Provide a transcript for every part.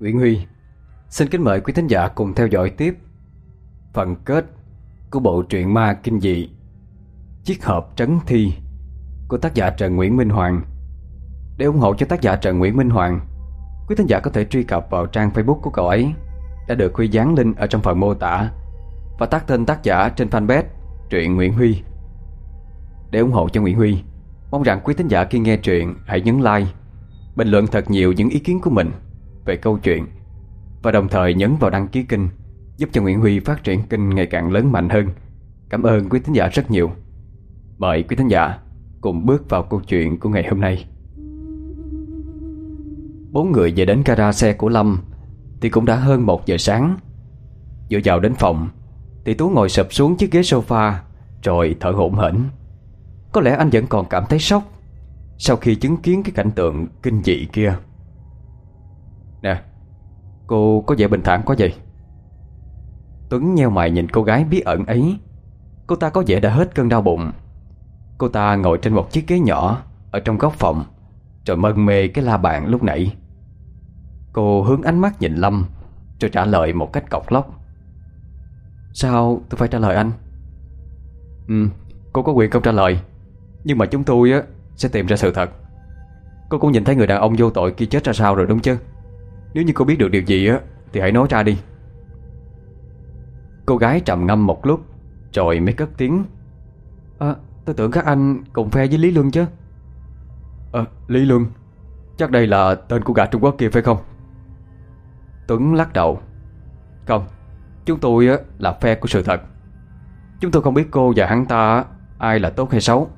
Nguyễn Huy. Xin kính mời quý thính giả cùng theo dõi tiếp Phần kết của bộ truyện ma kinh dị Chiếc hộp trấn thi của tác giả Trần Nguyễn Minh Hoàng. Để ủng hộ cho tác giả Trần Nguyễn Minh Hoàng, Quý thính giả có thể truy cập vào trang Facebook của cậu ấy, Đã được Huy dán link ở trong phần mô tả Và tác tên tác giả trên fanpage Truyện Nguyễn Huy. Để ủng hộ cho Nguyễn Huy, Mong rằng quý thính giả khi nghe truyện hãy nhấn like, Bình luận thật nhiều những ý kiến của mình. Về câu chuyện Và đồng thời nhấn vào đăng ký kênh, Giúp cho Nguyễn Huy phát triển kênh ngày càng lớn mạnh hơn. Cảm ơn quý thính giả rất nhiều. Mời quý thính giả cùng bước vào câu chuyện của ngày hôm nay. Bốn người về đến gara xe của Lâm Thì cũng đã hơn một giờ sáng. Vừa vào đến phòng Thì Tú ngồi sập xuống chiếc ghế sofa Rồi thở hổn hển. Có lẽ anh vẫn còn cảm thấy sốc Sau khi chứng kiến cái cảnh tượng kinh dị kia. Nè, Cô có vẻ bình thản quá vậy. Tuấn nheo mày nhìn cô gái bí ẩn ấy. Cô ta có vẻ đã hết cơn đau bụng. Cô ta ngồi trên một chiếc ghế nhỏ Ở trong góc phòng, Rồi mân mê cái la bàn lúc nãy. Cô hướng ánh mắt nhìn Lâm, Rồi trả lời một cách cọc lóc. Sao tôi phải trả lời anh? Ừ Cô có quyền không trả lời, Nhưng mà chúng tôi á sẽ tìm ra sự thật. Cô cũng nhìn thấy người đàn ông vô tội kia chết ra sao rồi đúng chứ? Nếu như cô biết được điều gì á, Thì hãy nói ra đi. Cô gái trầm ngâm một lúc, Rồi mới cất tiếng. À tôi tưởng các anh cùng phe với Lý Luân chứ. À Lý Luân, Chắc đây là tên của gã Trung Quốc kia phải không? Tuấn lắc đầu. Không, Chúng tôi là phe của sự thật. Chúng tôi không biết cô và hắn ta Ai là tốt hay xấu,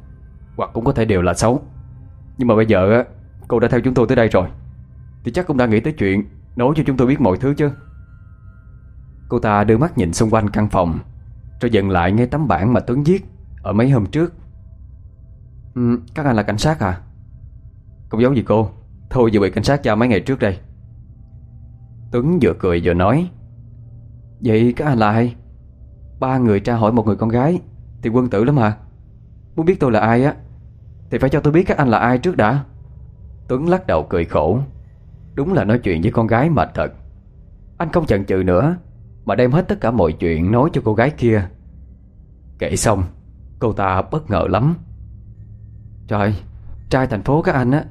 Hoặc cũng có thể đều là xấu. Nhưng mà bây giờ cô đã theo chúng tôi tới đây rồi. Thì chắc cũng đã nghĩ tới chuyện Nói cho chúng tôi biết mọi thứ chứ. Cô ta đưa mắt nhìn xung quanh căn phòng Rồi dừng lại ngay tấm bảng mà Tuấn viết Ở mấy hôm trước. Ừ, Các anh là cảnh sát à? Không giấu gì cô Thôi vừa bị cảnh sát tra mấy ngày trước đây. Tuấn vừa cười vừa nói Vậy các anh là ai? Ba người tra hỏi một người con gái Thì quân tử lắm hả? Muốn biết tôi là ai á Thì phải cho tôi biết các anh là ai trước đã. Tuấn lắc đầu cười khổ. Đúng là nói chuyện với con gái mệt thật. Anh không chần chừ nữa, Mà đem hết tất cả mọi chuyện nói cho cô gái kia. Kể xong, Cô ta bất ngờ lắm. Trời, Trai thành phố các anh á,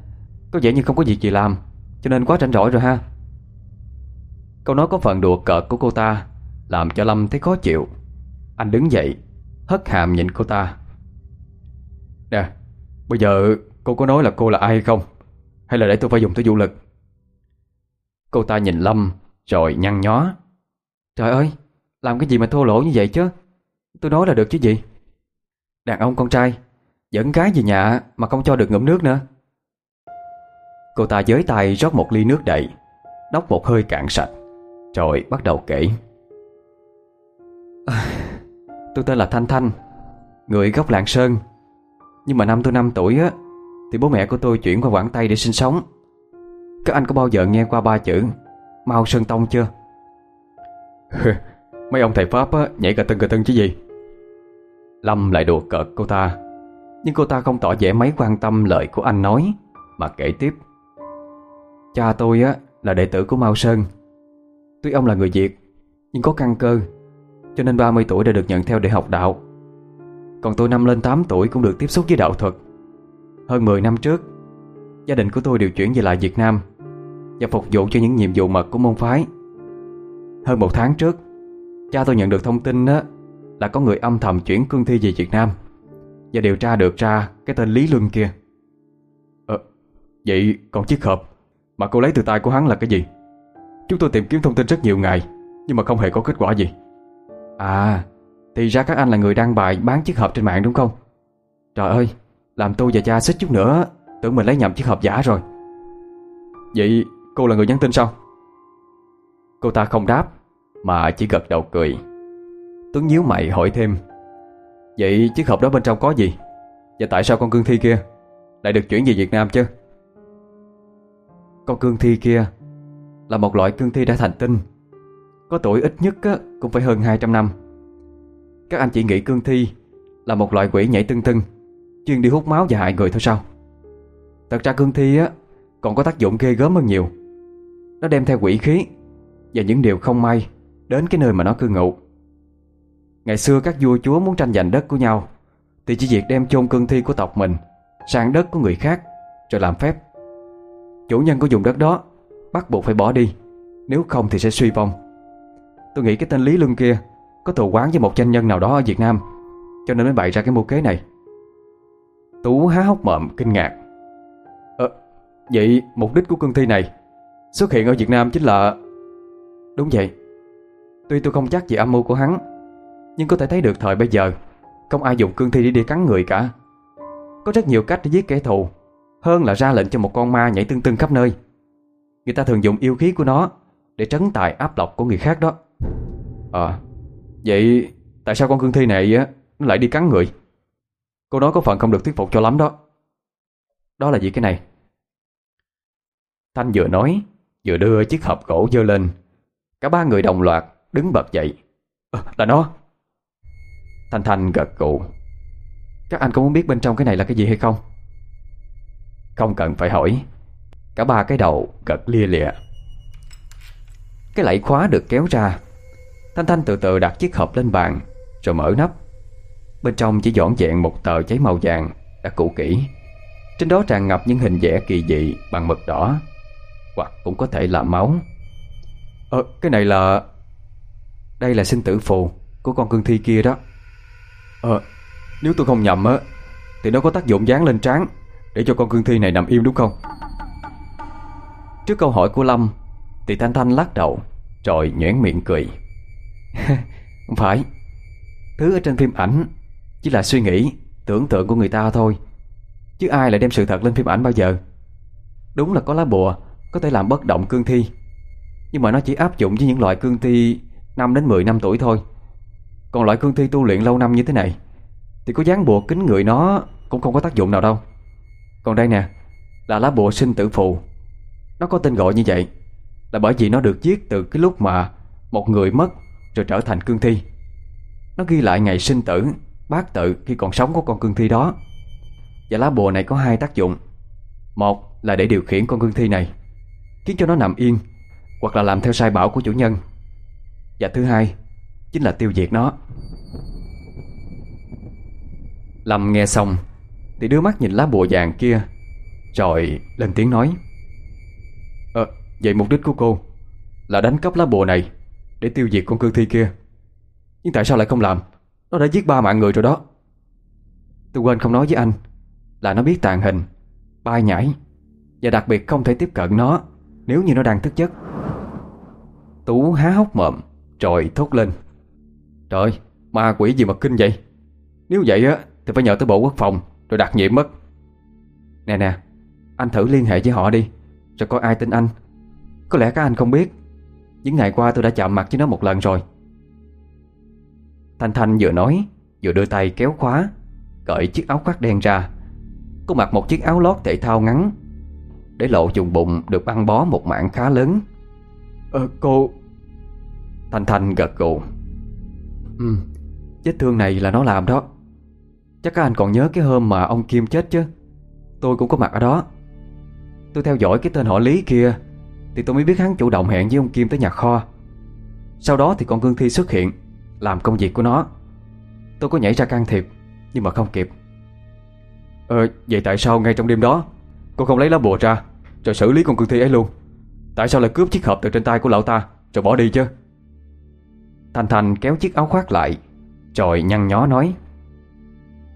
Có vẻ như không có việc gì làm, Cho nên quá rảnh rỗi rồi ha. Câu nói có phần đùa cợt của cô ta Làm cho Lâm thấy khó chịu. Anh đứng dậy, Hất hàm nhìn cô ta. Nè, Bây giờ cô có nói là cô là ai hay không? Hay là để tôi phải dùng tới vũ lực? Cô ta nhìn Lâm Rồi nhăn nhó. Trời ơi Làm cái gì mà thô lỗ như vậy chứ? Tôi nói là được chứ gì? Đàn ông con trai Dẫn gái về nhà mà không cho được ngụm nước nữa. Cô ta giới tay rót một ly nước đầy Đốc một hơi cạn sạch Rồi bắt đầu kể. À, Tôi tên là Thanh Thanh Người gốc Lạng Sơn. Nhưng mà năm tôi 5 tuổi á Thì bố mẹ của tôi chuyển qua Quảng Tây để sinh sống. Các anh có bao giờ nghe qua ba chữ Mao Sơn Tông chưa? Mấy ông thầy Pháp á, nhảy cà tưng cà tưng chứ gì? Lâm lại đùa cợt cô ta. Nhưng cô ta không tỏ vẻ mấy quan tâm lời của anh nói Mà kể tiếp. Cha tôi á là đệ tử của Mao Sơn. Tuy ông là người Việt Nhưng có căn cơ Cho nên 30 tuổi đã được nhận theo để học đạo. Còn tôi năm lên 8 tuổi cũng được tiếp xúc với đạo thuật. Hơn 10 năm trước Gia đình của tôi điều chuyển về lại Việt Nam. Và phục vụ cho những nhiệm vụ mật của môn phái Hơn một tháng trước Cha tôi nhận được thông tin đó là có người âm thầm chuyển cương thi về Việt Nam Và điều tra được ra cái tên Lý Luân kia Ờ, vậy còn chiếc hộp mà cô lấy từ tay của hắn là cái gì? Chúng tôi tìm kiếm thông tin rất nhiều ngày Nhưng mà không hề có kết quả gì À, thì ra các anh là người đăng bài bán chiếc hộp trên mạng đúng không? Trời ơi, làm tôi và cha xích chút nữa Tưởng mình lấy nhầm chiếc hộp giả rồi Vậy cô là người nhắn tin sao? Cô ta không đáp, Mà chỉ gật đầu cười. Tuấn nhíu mày hỏi thêm. Vậy chiếc hộp đó bên trong có gì? Và tại sao con cương thi kia Lại được chuyển về Việt Nam chứ? Con cương thi kia Là một loại cương thi đã thành tinh. Có tuổi ít nhất cũng phải hơn 200 năm. Các anh chỉ nghĩ cương thi Là một loại quỷ nhảy tưng tưng, Chuyên đi hút máu và hại người thôi sao? Thật ra cương thi á, Còn có tác dụng ghê gớm hơn nhiều. Nó đem theo quỷ khí Và những điều không may Đến cái nơi mà nó cư ngụ. Ngày xưa các vua chúa muốn tranh giành đất của nhau Thì chỉ việc đem chôn cương thi của tộc mình Sang đất của người khác Rồi làm phép. Chủ nhân của vùng đất đó Bắt buộc phải bỏ đi, Nếu không thì sẽ suy vong. Tôi nghĩ cái tên Lý Luân kia Có thù quán với một doanh nhân nào đó ở Việt Nam, Cho nên mới bày ra cái mưu kế này. Tú há hốc mộm kinh ngạc. Ờ Vậy mục đích của cương thi này Xuất hiện ở Việt Nam chính là Đúng vậy. Tuy tôi không chắc gì âm mưu của hắn, Nhưng có thể thấy được thời bây giờ, Không ai dùng cương thi để đi cắn người cả. Có rất nhiều cách để giết kẻ thù, Hơn là ra lệnh cho một con ma nhảy tưng tưng khắp nơi. Người ta thường dùng yêu khí của nó Để trấn tài áp lọc của người khác đó. Ờ Vậy tại sao con cương thi này á, Nó lại đi cắn người? Cô nói có phần không được thuyết phục cho lắm đó. Đó là gì cái này. Thanh vừa nói Vừa đưa chiếc hộp gỗ dơ lên. Cả ba người đồng loạt đứng bật dậy. À, Là nó. Thanh Thanh gật gù. Các anh có muốn biết bên trong cái này là cái gì hay không? Không cần phải hỏi. Cả ba cái đầu gật lia lịa. Cái lẫy khóa được kéo ra. Thanh Thanh từ từ đặt chiếc hộp lên bàn Rồi mở nắp. Bên trong chỉ dọn dẹn một tờ giấy màu vàng Đã cũ kỹ. Trên đó tràn ngập những hình vẽ kỳ dị bằng mực đỏ. Hoặc cũng có thể là máu. Ờ, cái này là... Đây là sinh tử phù Của con cương thi kia đó. Ờ, nếu tôi không nhầm á Thì nó có tác dụng dán lên trán Để cho con cương thi này nằm im đúng không? Trước câu hỏi của Lâm Thì Thanh Thanh lắc đầu Rồi nhoẻn miệng cười. cười Không phải. Thứ ở trên phim ảnh Chỉ là suy nghĩ, tưởng tượng của người ta thôi Chứ ai lại đem sự thật lên phim ảnh bao giờ? Đúng là có lá bùa có thể làm bất động cương thi. Nhưng mà nó chỉ áp dụng với những loại cương thi 5 đến 10 năm tuổi thôi. Còn loại cương thi tu luyện lâu năm như thế này, Thì có dán bùa kính người nó Cũng không có tác dụng nào đâu. Còn đây nè, Là lá bùa sinh tử phù. Nó có tên gọi như vậy Là bởi vì nó được viết từ cái lúc mà Một người mất rồi trở thành cương thi. Nó ghi lại ngày sinh tử, Bát tự khi còn sống của con cương thi đó. Và lá bùa này có hai tác dụng. Một là để điều khiển con cương thi này Khiến cho nó nằm yên Hoặc là làm theo sai bảo của chủ nhân. Và thứ hai Chính là tiêu diệt nó. Lâm nghe xong Thì đưa mắt nhìn lá bùa vàng kia Rồi lên tiếng nói Ờ, vậy mục đích của cô Là đánh cắp lá bùa này Để tiêu diệt con cương thi kia. Nhưng tại sao lại không làm? Nó đã giết ba mạng người rồi đó. Tôi quên không nói với anh Là nó biết tàn hình Bay nhảy Và đặc biệt không thể tiếp cận nó. Nếu như nó đang thức giấc. Tú há hốc mộm Rồi thốt lên. Trời ma quỷ gì mà kinh vậy? Nếu vậy á thì phải nhờ tới bộ quốc phòng Rồi đặt nhiệm mất. Nè nè Anh thử liên hệ với họ đi Rồi coi ai tin anh. Có lẽ các anh không biết. Những ngày qua tôi đã chạm mặt với nó một lần rồi. Thanh Thanh vừa nói Vừa đưa tay kéo khóa Cởi chiếc áo khoác đen ra. Cô mặc một chiếc áo lót thể thao ngắn Để lộ vùng bụng được băng bó một mảng khá lớn. Ờ cô. Thanh Thanh gật gù. Ừ Vết thương này là nó làm đó. Chắc các anh còn nhớ cái hôm mà ông Kim chết chứ? Tôi cũng có mặt ở đó. Tôi theo dõi cái tên họ Lý kia Thì tôi mới biết hắn chủ động hẹn với ông Kim tới nhà kho. Sau đó thì con cương thi xuất hiện Làm công việc của nó. Tôi có nhảy ra can thiệp Nhưng mà không kịp. Ờ vậy tại sao ngay trong đêm đó Cô không lấy lá bùa ra rồi xử lý con cương thi ấy luôn. Tại sao lại cướp chiếc hộp từ trên tay của lão ta? Rồi bỏ đi chứ. Thành Thành kéo chiếc áo khoác lại Rồi nhăn nhó nói.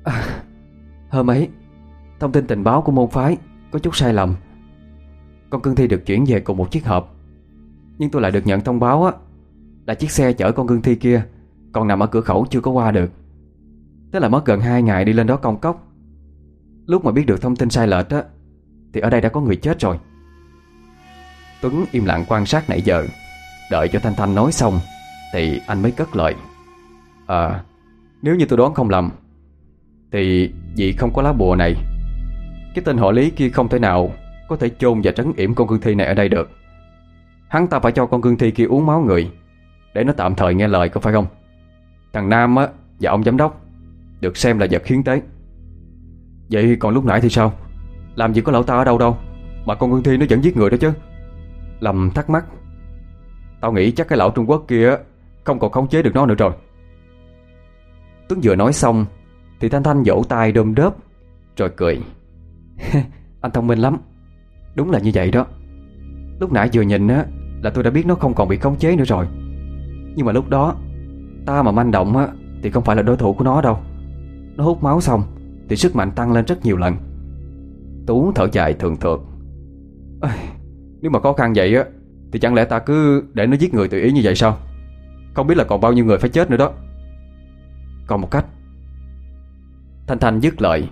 À, Hôm ấy Thông tin tình báo của môn phái Có chút sai lầm. Con cương thi được chuyển về cùng một chiếc hộp. Nhưng tôi lại được nhận thông báo á Là chiếc xe chở con cương thi kia Còn nằm ở cửa khẩu chưa có qua được. Thế là mất gần 2 ngày đi lên đó công cốc. Lúc mà biết được thông tin sai lệch á thì ở đây đã có người chết rồi. Tuấn im lặng quan sát nãy giờ. Đợi cho Thanh Thanh nói xong, Thì anh mới cất lời. À Nếu như tôi đoán không lầm, Thì vì không có lá bùa này, Cái tên họ lý kia không thể nào Có thể chôn và trấn yểm con cương thi này ở đây được. Hắn ta phải cho con cương thi kia uống máu người, Để nó tạm thời nghe lời có phải không? Thằng Nam á, và ông giám đốc, Được xem là vật hiến tế. Vậy còn lúc nãy thì sao? Làm gì có lão ta ở đâu đâu, Mà con cương thi nó vẫn giết người đó chứ. Lâm thắc mắc. Tao nghĩ chắc cái lão Trung Quốc kia Không còn khống chế được nó nữa rồi. Tuấn vừa nói xong, Thì Thanh Thanh vỗ tay đôm đớp, Rồi cười. cười. Anh thông minh lắm. Đúng là như vậy đó. Lúc nãy vừa nhìn á, Là tôi đã biết nó không còn bị khống chế nữa rồi. Nhưng mà lúc đó, Ta mà manh động á, Thì không phải là đối thủ của nó đâu. Nó hút máu xong, Thì sức mạnh tăng lên rất nhiều lần. Tú thở dài thường thượt Nếu mà khó khăn vậy á Thì chẳng lẽ ta cứ để nó giết người tự ý như vậy sao? Không biết là còn bao nhiêu người phải chết nữa đó. Còn một cách. Thanh Thanh dứt lời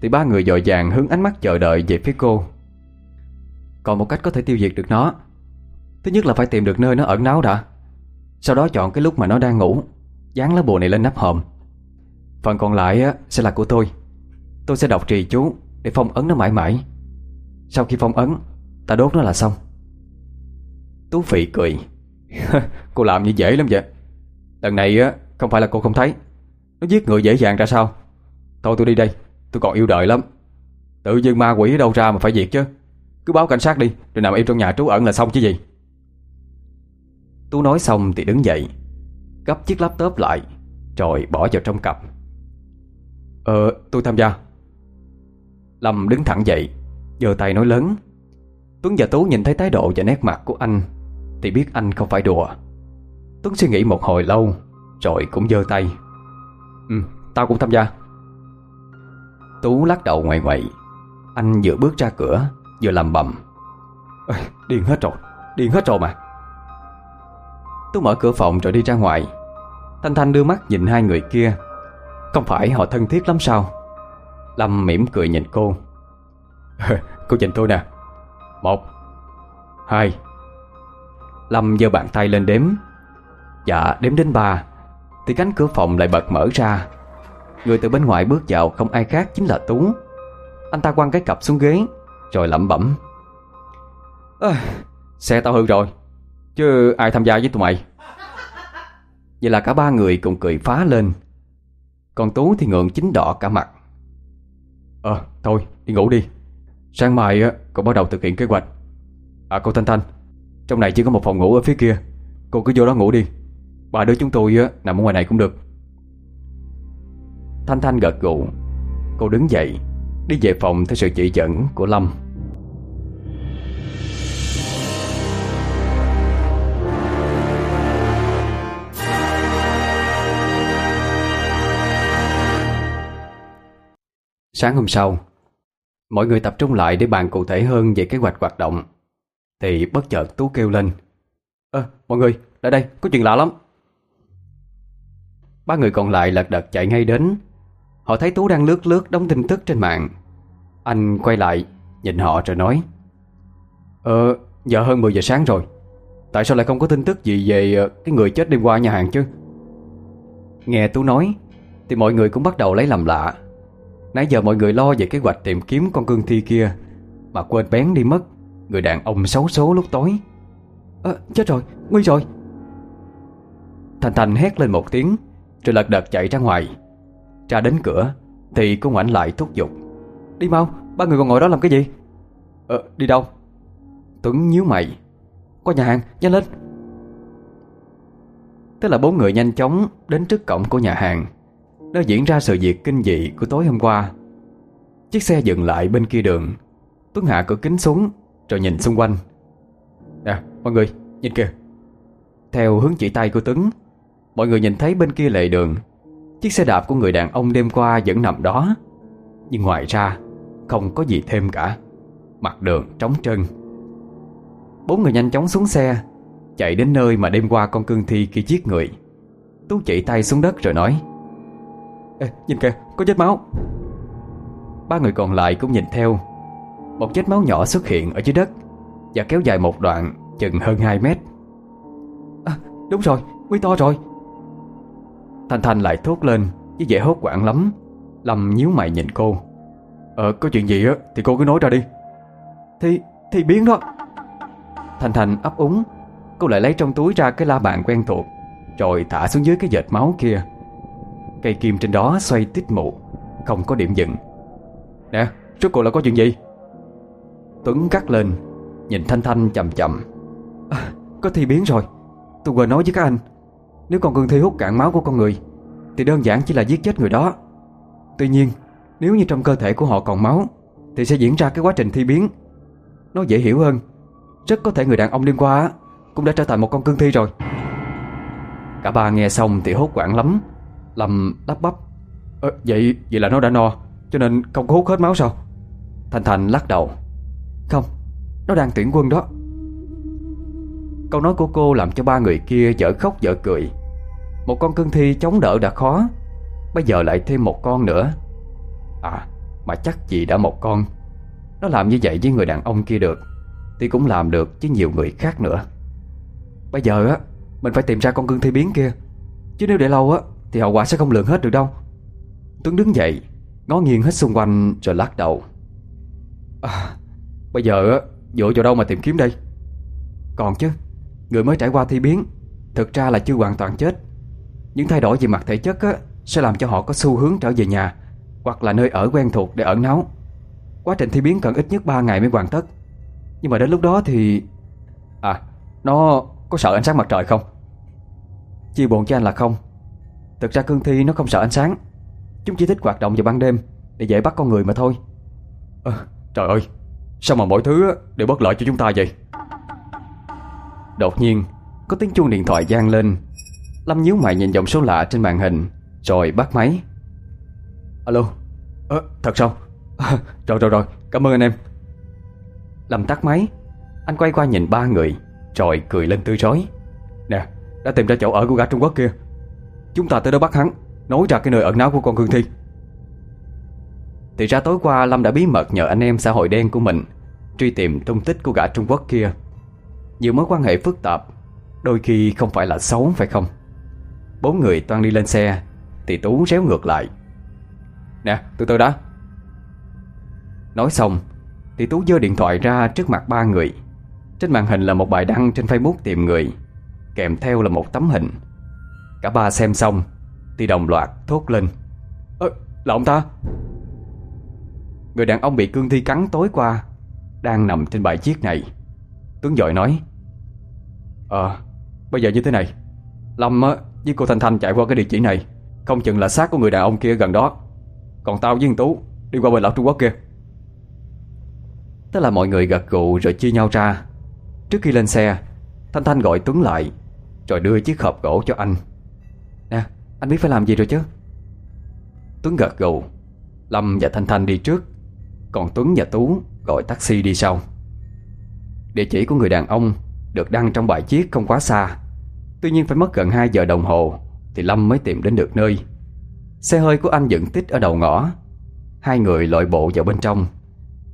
Thì ba người dội vàng hướng ánh mắt chờ đợi về phía cô. Còn một cách có thể tiêu diệt được nó. Thứ nhất là phải tìm được nơi nó ẩn náu đã. Sau đó chọn cái lúc mà nó đang ngủ Dán lá bùa này lên nắp hòm. Phần còn lại á, sẽ là của tôi. Tôi sẽ đọc trì chú. Để phong ấn nó mãi mãi. Sau khi phong ấn, Ta đốt nó là xong. Tú Phị cười. cười Cô làm như dễ lắm vậy. Lần này á, không phải là cô không thấy. Nó giết người dễ dàng ra sao? Thôi tôi đi đây, Tôi còn yêu đời lắm. Tự dưng ma quỷ ở đâu ra mà phải diệt chứ. Cứ báo cảnh sát đi, Rồi nằm im trong nhà trú ẩn là xong chứ gì. Tú nói xong thì đứng dậy, Gấp chiếc laptop lại, Rồi bỏ vào trong cặp. Ờ tôi tham gia. Lâm đứng thẳng dậy giơ tay nói lớn. Tuấn và Tú nhìn thấy thái độ và nét mặt của anh Thì biết anh không phải đùa. Tuấn suy nghĩ một hồi lâu Rồi cũng giơ tay. Ừ, tao cũng tham gia. Tú lắc đầu ngoài ngoại. Anh vừa bước ra cửa Vừa làm bầm. Ê, Điên hết rồi, điên hết rồi mà. Tú mở cửa phòng rồi đi ra ngoài. Thanh Thanh đưa mắt nhìn hai người kia. Không phải họ thân thiết lắm sao? Lâm mỉm cười nhìn cô. Cô nhìn tôi nè. Một Hai. Lâm giơ bàn tay lên đếm. Dạ đếm đến ba. Thì cánh cửa phòng lại bật mở ra. Người từ bên ngoài bước vào không ai khác chính là Tú. Anh ta quăng cái cặp xuống ghế Rồi lẩm bẩm. À, Xe tao hư rồi Chứ ai tham gia với tụi mày? Vậy là cả ba người cùng cười phá lên. Còn Tú thì ngượng chính đỏ cả mặt. Ờ thôi, đi ngủ đi. Sáng mai cậu bắt đầu thực hiện kế hoạch. À cô Thanh Thanh, Trong này chỉ có một phòng ngủ ở phía kia. Cô cứ vô đó ngủ đi. Ba đứa chúng tôi nằm ở ngoài này cũng được. Thanh Thanh gật gù. Cô đứng dậy, Đi về phòng theo sự chỉ dẫn của Lâm. Sáng hôm sau, Mọi người tập trung lại để bàn cụ thể hơn về kế hoạch hoạt động. Thì bất chợt Tú kêu lên, Ơ, mọi người, lại đây, có chuyện lạ lắm. Ba người còn lại lật đật chạy ngay đến. Họ thấy Tú đang lướt lướt đóng tin tức trên mạng. Anh quay lại, Nhìn họ rồi nói Ờ giờ hơn 10 giờ sáng rồi. Tại sao lại không có tin tức gì về ờ, Cái người chết đêm qua nhà hàng chứ? Nghe Tú nói, Thì mọi người cũng bắt đầu lấy làm lạ. Nãy giờ mọi người lo về kế hoạch tìm kiếm con cương thi kia. Mà quên bén đi mất. Người đàn ông xấu số lúc tối. À, Chết rồi, nguy rồi. Thành Thành hét lên một tiếng Rồi lật đật chạy ra ngoài. Ra đến cửa Thì cô Ngoảnh lại thúc giục. Đi mau, ba người còn ngồi đó làm cái gì? Ờ, đi đâu? Tuấn nhíu mày. Qua nhà hàng, nhanh lên. Tức là bốn người nhanh chóng đến trước cổng của nhà hàng. Nơi diễn ra sự việc kinh dị của tối hôm qua. Chiếc xe dừng lại bên kia đường. Tuấn hạ cửa kính xuống, Rồi nhìn xung quanh. Nè mọi người, nhìn kìa. Theo hướng chỉ tay của Tuấn, Mọi người nhìn thấy bên kia lề đường. Chiếc xe đạp của người đàn ông đêm qua vẫn nằm đó. Nhưng ngoài ra, Không có gì thêm cả. Mặt đường trống trơn. Bốn người nhanh chóng xuống xe, Chạy đến nơi mà đêm qua con cương thi kia giết người. Tú chỉ tay xuống đất rồi nói Ê, nhìn kìa, có vết máu. Ba người còn lại cũng nhìn theo. Một vết máu nhỏ xuất hiện ở dưới đất Và kéo dài một đoạn chừng hơn 2 mét. À, Đúng rồi, Nguy to rồi. Thanh Thanh lại thốt lên Với vẻ hốt quảng lắm Lâm nhíu mày nhìn cô. Ờ, có chuyện gì á thì cô cứ nói ra đi. Thì, thì biến đó. Thanh Thanh ấp úng Cô lại lấy trong túi ra cái la bàn quen thuộc Rồi thả xuống dưới cái vệt máu kia Cây kim trên đó xoay tít mụ Không có điểm dừng. Nè, rốt cuộc là có chuyện gì? Tuấn cắt lên Nhìn Thanh Thanh chậm chậm. à, Có thi biến rồi Tôi vừa nói với các anh Nếu con cương thi hút cạn máu của con người Thì đơn giản chỉ là giết chết người đó. Tuy nhiên Nếu như trong cơ thể của họ còn máu Thì sẽ diễn ra cái quá trình thi biến. Nó dễ hiểu hơn Rất có thể người đàn ông liên qua Cũng đã trở thành một con cương thi rồi. Cả ba nghe xong thì hốt quảng lắm. Lâm đắp bắp. Ờ, Vậy vậy là nó đã no Cho nên không có hút hết máu sao? Thành Thành lắc đầu. Không Nó đang tuyển quân đó. Câu nói của cô làm cho ba người kia dở khóc dở cười. Một con cương thi chống đỡ đã khó Bây giờ lại thêm một con nữa. À mà chắc gì đã một con. Nó làm như vậy với người đàn ông kia được Thì cũng làm được với nhiều người khác nữa. Bây giờ á Mình phải tìm ra con cương thi biến kia. Chứ nếu để lâu á thì hậu quả sẽ không lường hết được đâu. Tuấn đứng dậy Ngó nghiêng hết xung quanh rồi lắc đầu. À, Bây giờ Dựa vào đâu mà tìm kiếm đây? Còn chứ Người mới trải qua thi biến Thực ra là chưa hoàn toàn chết. Những thay đổi về mặt thể chất á, Sẽ làm cho họ có xu hướng trở về nhà Hoặc là nơi ở quen thuộc để ẩn náu. Quá trình thi biến cần ít nhất 3 ngày mới hoàn tất. Nhưng mà đến lúc đó thì À Nó có sợ ánh sáng mặt trời không? Chia buồn cho anh là không. Thực ra cương thi nó không sợ ánh sáng. Chúng chỉ thích hoạt động vào ban đêm Để dễ bắt con người mà thôi. À, Trời ơi Sao mà mọi thứ đều bất lợi cho chúng ta vậy? Đột nhiên Có tiếng chuông điện thoại vang lên. Lâm nhíu mày nhìn dòng số lạ trên màn hình Rồi bắt máy. Alo? À, Thật sao? À, Rồi rồi rồi Cảm ơn anh em. Lâm tắt máy. Anh quay qua nhìn ba người Rồi cười lên tươi rói. Nè Đã tìm ra chỗ ở của gã Trung Quốc kia Chúng ta tới đó bắt hắn, Nói ra cái nơi ẩn náu của con Cương Thi. Thì ra tối qua, Lâm đã bí mật nhờ anh em xã hội đen của mình Truy tìm tung tích của gã Trung Quốc kia. Nhiều mối quan hệ phức tạp, Đôi khi không phải là xấu, phải không? Bốn người toan đi lên xe, Thì Tú réo ngược lại. Nè, từ từ đã. Nói xong, Thì Tú giơ điện thoại ra trước mặt ba người. Trên màn hình là một bài đăng trên Facebook tìm người, Kèm theo là một tấm hình. Cả ba xem xong Thì đồng loạt thốt lên. Ơ là ông ta? Người đàn ông bị cương thi cắn tối qua Đang nằm trên bài chiếc này. Tuấn Dội nói Ờ Bây giờ như thế này. Lâm á, với cô Thanh Thanh chạy qua cái địa chỉ này Không chừng là xác của người đàn ông kia gần đó. Còn tao với Tú Đi qua bên lão Trung Quốc kia. Tức là mọi người gật gù rồi chia nhau ra. Trước khi lên xe Thanh Thanh gọi Tuấn lại Rồi đưa chiếc hộp gỗ cho anh anh biết phải làm gì rồi chứ? Tuấn gật gù. Lâm và Thanh Thanh đi trước. Còn Tuấn và Tú gọi taxi đi sau. Địa chỉ của người đàn ông Được đăng trong bài chiếc không quá xa. Tuy nhiên phải mất gần 2 giờ đồng hồ Thì Lâm mới tìm đến được nơi. Xe hơi của anh dựng tích ở đầu ngõ. Hai người lội bộ vào bên trong.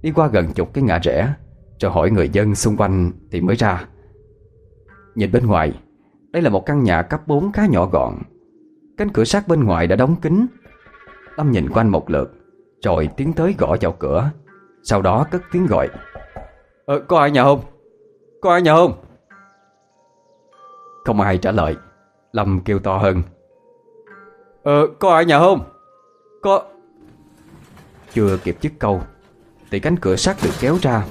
Đi qua gần chục cái ngã rẽ Rồi hỏi người dân xung quanh Thì mới ra. Nhìn bên ngoài, Đây là một căn nhà cấp 4 khá nhỏ gọn. Cánh cửa sắt bên ngoài đã đóng kín. Lâm nhìn quanh một lượt Rồi tiến tới gõ vào cửa. Sau đó cất tiếng gọi. Ờ có ai nhà không? Có ai nhà không? Không ai trả lời. Lâm kêu to hơn. Ờ có ai nhà không? Có. Chưa kịp dứt câu Thì cánh cửa sắt được kéo ra.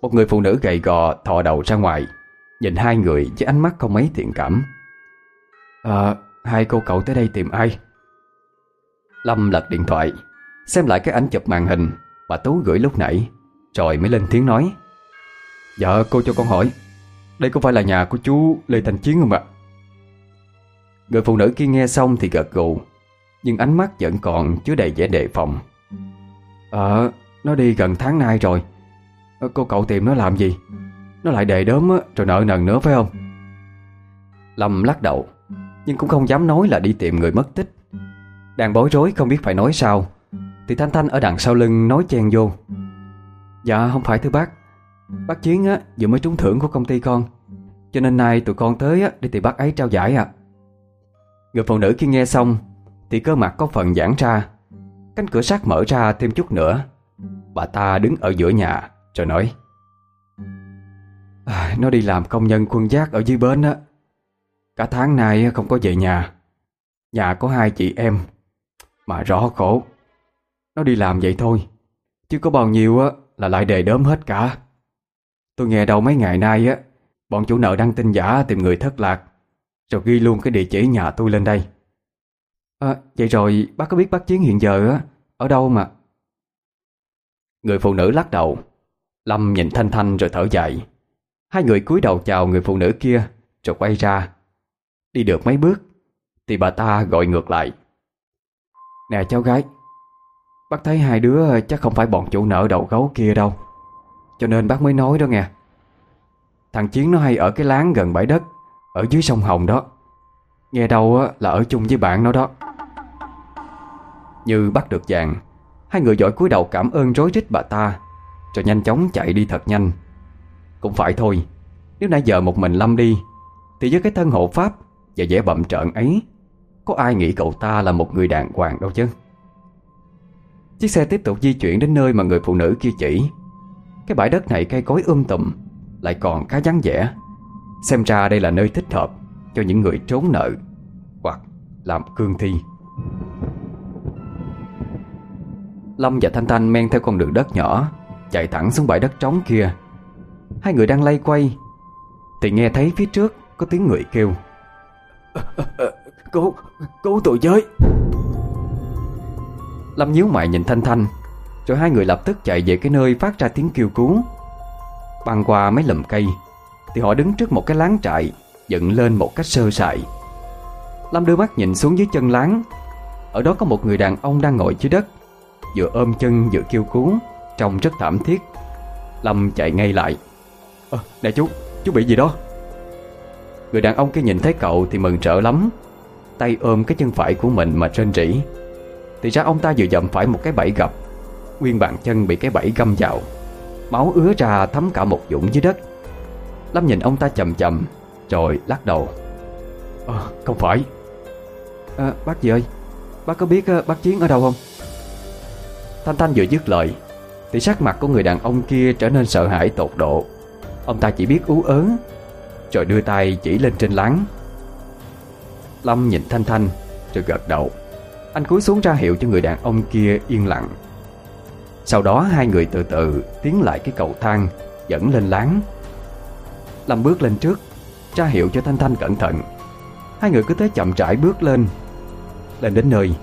Một người phụ nữ gầy gò thò đầu ra ngoài Nhìn hai người với ánh mắt không mấy thiện cảm. Ờ Hai cô cậu tới đây tìm ai? Lâm lật điện thoại Xem lại cái ảnh chụp màn hình Mà Tú gửi lúc nãy Rồi mới lên tiếng nói. Dạ cô cho con hỏi. Đây có phải là nhà của chú Lê Thành Chiến không ạ? Người phụ nữ kia nghe xong thì gật gù Nhưng ánh mắt vẫn còn chứa đầy vẻ đề phòng. Ờ Nó đi gần tháng nay rồi. Ờ, Cô cậu tìm nó làm gì? Nó lại đề đớm rồi nợ nần nữa phải không? Lâm lắc đầu nhưng cũng không dám nói là đi tìm người mất tích. Đang bối rối không biết phải nói sao Thì Thanh Thanh ở đằng sau lưng nói chen vô. Dạ không phải thưa bác. Bác Chiến á vừa mới trúng thưởng của công ty con. Cho nên nay tụi con tới á để tìm bác ấy trao giải à Người phụ nữ khi nghe xong Thì cơ mặt có phần giãn ra Cánh cửa sắt mở ra thêm chút nữa. Bà ta đứng ở giữa nhà Rồi nói. À, Nó đi làm công nhân quân giác ở dưới bến á. Cả tháng nay không có về nhà. Nhà có hai chị em Mà rõ khổ. Nó đi làm vậy thôi Chứ có bao nhiêu á là lại đề đớm hết cả. Tôi nghe đâu mấy ngày nay á Bọn chủ nợ đăng tin giả tìm người thất lạc Rồi ghi luôn cái địa chỉ nhà tôi lên đây. À, Vậy rồi bác có biết bác Chiến hiện giờ á Ở đâu mà? Người phụ nữ lắc đầu. Lâm nhìn Thanh Thanh rồi thở dài. Hai người cúi đầu chào người phụ nữ kia Rồi quay ra. Đi được mấy bước, Thì bà ta gọi ngược lại. Nè cháu gái, Bác thấy hai đứa chắc không phải bọn chủ nợ đầu gấu kia đâu. Cho nên bác mới nói đó nghe. Thằng Chiến nó hay ở cái láng gần bãi đất, Ở dưới sông Hồng đó. Nghe đâu là ở chung với bạn nó đó. Như bắt được vàng, Hai người giỏi cúi đầu cảm ơn rối rít bà ta Rồi nhanh chóng chạy đi thật nhanh. Cũng phải thôi, Nếu nãy giờ một mình Lâm đi, Thì với cái thân hộ pháp và vẻ bậm trợn ấy, Có ai nghĩ cậu ta là một người đàng hoàng đâu chứ? Chiếc xe tiếp tục di chuyển đến nơi mà người phụ nữ kia chỉ. Cái bãi đất này cây cối um tùm, Lại còn khá vắng vẻ. Xem ra đây là nơi thích hợp Cho những người trốn nợ Hoặc làm cương thi. Lâm và Thanh Thanh men theo con đường đất nhỏ, Chạy thẳng xuống bãi đất trống kia. Hai người đang lay quay, Thì nghe thấy phía trước Có tiếng người kêu. Cứu, cứu tôi với Lâm nhíu mày nhìn Thanh Thanh Rồi hai người lập tức chạy về cái nơi phát ra tiếng kêu cứu. Băng qua mấy lùm cây Thì họ đứng trước một cái láng trại Dựng lên một cách sơ sài. Lâm đưa mắt nhìn xuống dưới chân láng. Ở đó có một người đàn ông đang ngồi dưới đất Vừa ôm chân vừa kêu cứu Trông rất thảm thiết. Lâm chạy ngay lại. Ờ, à, Nè chú, chú bị gì đó? Người đàn ông kia nhìn thấy cậu thì mừng rỡ lắm. Tay ôm cái chân phải của mình mà trên rỉ. Thì ra ông ta vừa dậm phải một cái bẫy gập. Nguyên bàn chân bị cái bẫy găm vào. Máu ứa ra thấm cả một dũng dưới đất. Lâm nhìn ông ta chậm chậm Rồi lắc đầu. À, Không phải. À, Bác gì ơi? Bác có biết ờ, bác Chiến ở đâu không? Thanh Thanh vừa dứt lời Thì sắc mặt của người đàn ông kia trở nên sợ hãi tột độ. Ông ta chỉ biết ú ớn rồi đưa tay chỉ lên trên láng. Lâm nhìn Thanh Thanh, Rồi gật đầu. Anh cúi xuống ra hiệu cho người đàn ông kia yên lặng. Sau đó hai người từ từ tiến lại cái cầu thang, Dẫn lên láng. Lâm bước lên trước, Ra hiệu cho Thanh Thanh cẩn thận. Hai người cứ thế chậm rãi bước lên. Lên đến nơi,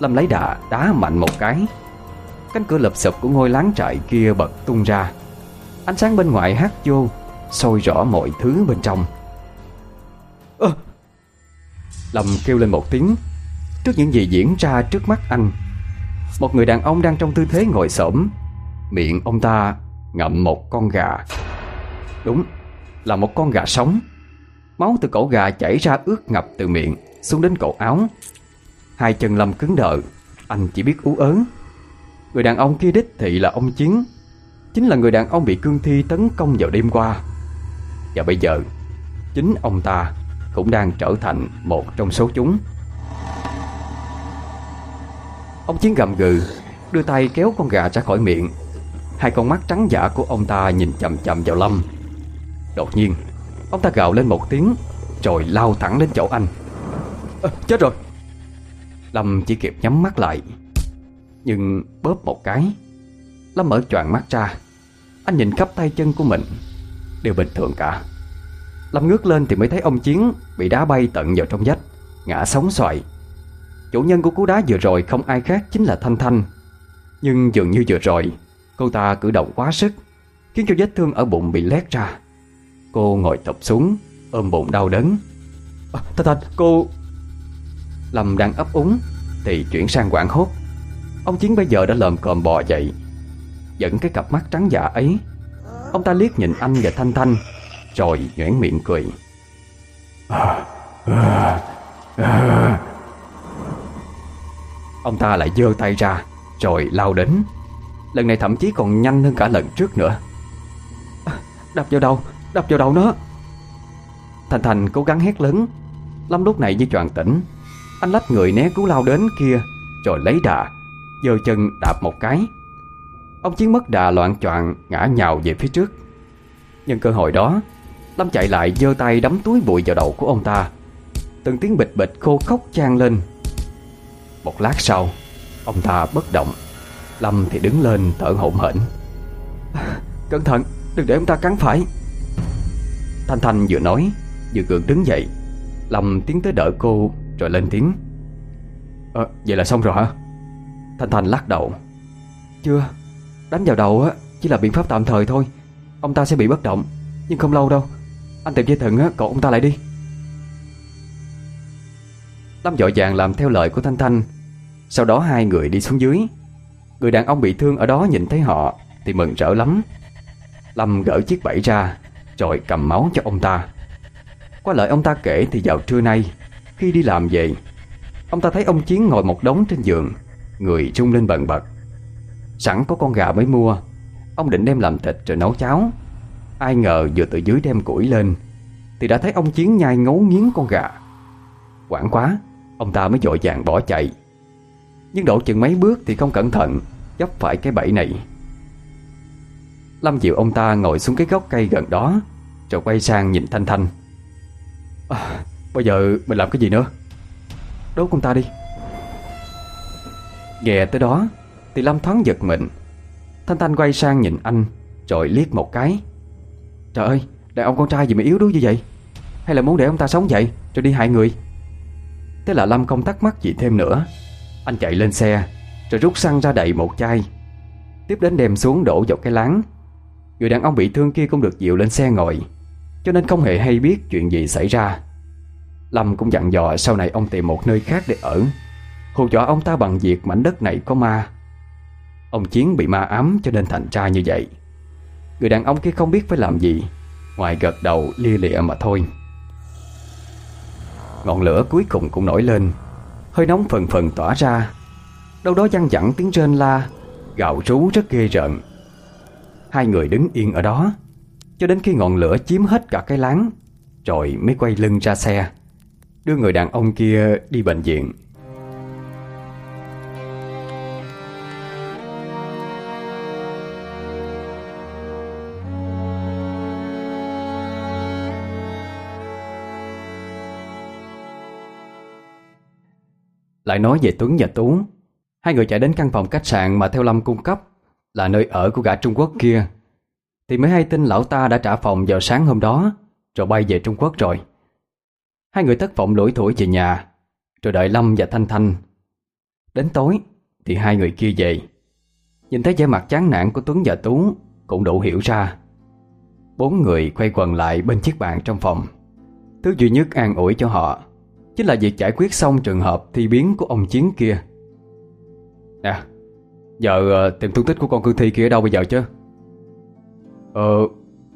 Lâm lấy đà đá mạnh một cái. Cánh cửa lập sụp của ngôi láng trại kia bật tung ra. Ánh sáng bên ngoài hắt vô soi rõ mọi thứ bên trong. À! Lâm kêu lên một tiếng, Trước những gì diễn ra trước mắt anh. Một người đàn ông đang trong tư thế ngồi xổm. Miệng ông ta ngậm một con gà. Đúng, Là một con gà sống. Máu từ cổ gà chảy ra ướt ngập từ miệng Xuống đến cổ áo. Hai chân Lâm cứng đờ, Anh chỉ biết ú ớn Người đàn ông kia đích thị là ông Chiến. Chính là người đàn ông bị cương thi tấn công vào đêm qua. Và bây giờ Chính ông ta cũng đang trở thành một trong số chúng. Ông Chiến gầm gừ Đưa tay kéo con gà ra khỏi miệng. Hai con mắt trắng giả của ông ta nhìn chầm chầm vào Lâm. Đột nhiên Ông ta gào lên một tiếng Rồi lao thẳng đến chỗ anh. À, Chết rồi. Lâm chỉ kịp nhắm mắt lại Nhưng bóp một cái Lâm mở choàng mắt ra. Anh nhìn khắp tay chân của mình Đều bình thường cả. Lâm ngước lên thì mới thấy ông Chiến Bị đá bay tận vào trong vách Ngã sóng xoài. Chủ nhân của cú đá vừa rồi không ai khác chính là Thanh Thanh. Nhưng dường như vừa rồi Cô ta cử động quá sức Khiến cho vết thương ở bụng bị lét ra. Cô ngồi tập xuống Ôm bụng đau đớn. À, Thanh Thanh cô Lâm đang ấp úng Thì chuyển sang quảng hốt. Ông Chiến bây giờ đã lờm còm bò dậy. Dẫn cái cặp mắt trắng dạ ấy Ông ta liếc nhìn anh và Thanh Thanh, Rồi nhoẻn miệng cười. Ông ta lại giơ tay ra, Rồi lao đến. Lần này thậm chí còn nhanh hơn cả lần trước nữa. Đập vào đầu, Đập vào đầu nó. Thành Thành cố gắng hét lớn. Lâm lúc này như choàng tỉnh. Anh lách người né cứu lao đến kia, Rồi lấy đà, giơ chân đạp một cái. Ông Chiến mất đà loạn choạng ngã nhào về phía trước. Nhân cơ hội đó Lâm chạy lại giơ tay đấm túi bụi vào đầu của ông ta. Từng tiếng bịch bịch khô khóc chan lên. Một lát sau Ông ta bất động. Lâm thì đứng lên thở hổn hển. Cẩn thận Đừng để ông ta cắn phải. Thanh Thanh vừa nói Vừa gượng đứng dậy. Lâm tiến tới đỡ cô Rồi lên tiếng. À, vậy là xong rồi hả? Thanh Thanh lắc đầu. Chưa. Đánh vào đầu á, Chỉ là biện pháp tạm thời thôi. Ông ta sẽ bị bất động, Nhưng không lâu đâu. Anh tìm dây thừng á, Cậu ông ta lại đi. Lâm dội vàng làm theo lời của Thanh Thanh. Sau đó hai người đi xuống dưới. Người đàn ông bị thương ở đó nhìn thấy họ Thì mừng rỡ lắm. Lâm gỡ chiếc bẫy ra, Rồi cầm máu cho ông ta. Qua lời ông ta kể thì vào trưa nay, Khi đi làm về, Ông ta thấy ông Chiến ngồi một đống trên giường, Người trung lên bần bật. Sẵn có con gà mới mua. Ông định đem làm thịt rồi nấu cháo. Ai ngờ vừa từ dưới đem củi lên Thì đã thấy ông Chiến nhai ngấu nghiến con gà. Quảng quá Ông ta mới dội vàng bỏ chạy. Nhưng độ chừng mấy bước thì không cẩn thận Dấp phải cái bẫy này. Lâm diệu ông ta ngồi xuống cái gốc cây gần đó Rồi quay sang nhìn Thanh Thanh. À, Bây giờ mình làm cái gì nữa? Đốt ông ta đi. Nghe tới đó thì Lâm thoáng giật mình. Thanh Thanh quay sang nhìn anh Rồi liếc một cái. Trời ơi, đàn ông con trai gì mà yếu đuối như vậy? Hay là muốn để ông ta sống vậy Rồi đi hại người? Thế là Lâm không thắc mắc gì thêm nữa. Anh chạy lên xe, Rồi rút xăng ra đầy một chai. Tiếp đến đem xuống đổ vào cái láng Người đàn ông bị thương kia cũng được dịu lên xe ngồi, Cho nên không hề hay biết chuyện gì xảy ra. Lâm cũng dặn dò sau này ông tìm một nơi khác để ở. Hù dọa ông ta bằng việc mảnh đất này có ma. Ông Chiến bị ma ám cho nên thành ra như vậy. Người đàn ông kia không biết phải làm gì, Ngoài gật đầu lia lịa mà thôi. Ngọn lửa cuối cùng cũng nổi lên, Hơi nóng phần phần tỏa ra. Đâu đó văng vẳng tiếng rên la Gạo rú rất ghê rợn. Hai người đứng yên ở đó, Cho đến khi ngọn lửa chiếm hết cả cái láng, Rồi mới quay lưng ra xe. Đưa người đàn ông kia đi bệnh viện. Lại nói về Tuấn và Tú. Hai người chạy đến căn phòng khách sạn mà theo Lâm cung cấp, Là nơi ở của gã Trung Quốc kia. Thì mới hay tin lão ta đã trả phòng vào sáng hôm đó, Rồi bay về Trung Quốc rồi. Hai người thất vọng lủi thủi về nhà, Rồi đợi Lâm và Thanh Thanh. Đến tối, thì hai người kia về. Nhìn thấy vẻ mặt chán nản của Tuấn và Tú Cũng đủ hiểu ra. Bốn người quay quần lại bên chiếc bàn trong phòng. Thứ duy nhất an ủi cho họ Chính là việc giải quyết xong trường hợp thi biến của ông Chiến kia. Nè Giờ ờ, tìm tung tích của con cương thi kia ở đâu bây giờ chứ? Ờ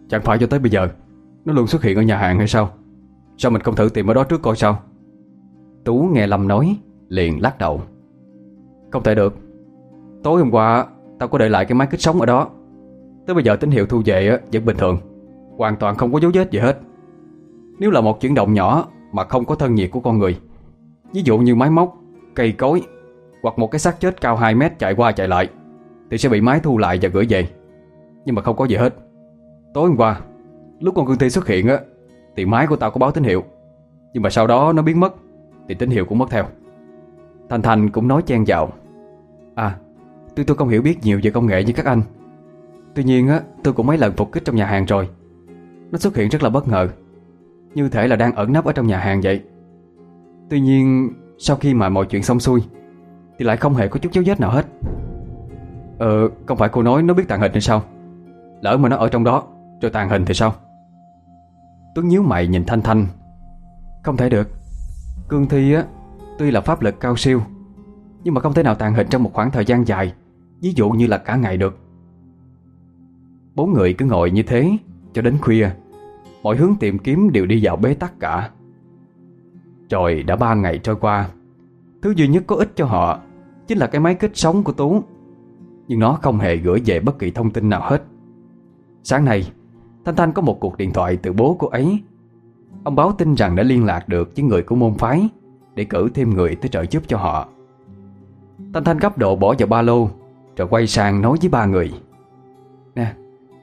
Chẳng phải cho tới bây giờ Nó luôn xuất hiện ở nhà hàng hay sao? Sao mình không thử tìm ở đó trước coi sao? Tú nghe Lâm nói Liền lắc đầu. Không thể được. Tối hôm qua Tao có để lại cái máy kích sống ở đó. Tới bây giờ tín hiệu thu về vẫn bình thường. Hoàn toàn không có dấu vết gì hết. Nếu là một chuyển động nhỏ mà không có thân nhiệt của con người. Ví dụ như máy móc, cây cối Hoặc một cái xác chết cao 2 mét chạy qua chạy lại Thì sẽ bị máy thu lại và gửi về Nhưng mà không có gì hết. Tối hôm qua Lúc con cương thi xuất hiện á Thì máy của tao có báo tín hiệu Nhưng mà sau đó nó biến mất Thì tín hiệu cũng mất theo. Thành Thành cũng nói chen vào. À tôi tôi không hiểu biết nhiều về công nghệ như các anh Tuy nhiên á Tôi cũng mấy lần phục kích trong nhà hàng rồi. Nó xuất hiện rất là bất ngờ. Như thể là đang ẩn nấp ở trong nhà hàng vậy. Tuy nhiên, Sau khi mà mọi chuyện xong xuôi, Thì lại không hề có chút dấu vết nào hết. Ờ Không phải cô nói nó biết tàn hình hay sao? Lỡ mà nó ở trong đó, Rồi tàn hình thì sao? Tuấn nhíu mày nhìn Thanh Thanh. Không thể được. Cương Thi á, Tuy là pháp lực cao siêu, Nhưng mà không thể nào tàn hình trong một khoảng thời gian dài, Ví dụ như là cả ngày được. Bốn người cứ ngồi như thế Cho đến khuya. Mọi hướng tìm kiếm đều đi vào bế tắc cả. Rồi đã ba ngày trôi qua. Thứ duy nhất có ích cho họ Chính là cái máy kết sống của Tú. Nhưng nó không hề gửi về bất kỳ thông tin nào hết. Sáng nay, Thanh Thanh có một cuộc điện thoại từ bố cô ấy. Ông báo tin rằng đã liên lạc được với người của môn phái Để cử thêm người tới trợ giúp cho họ. Thanh Thanh gấp độ bỏ vào ba lô, Rồi quay sang nói với ba người. Nè,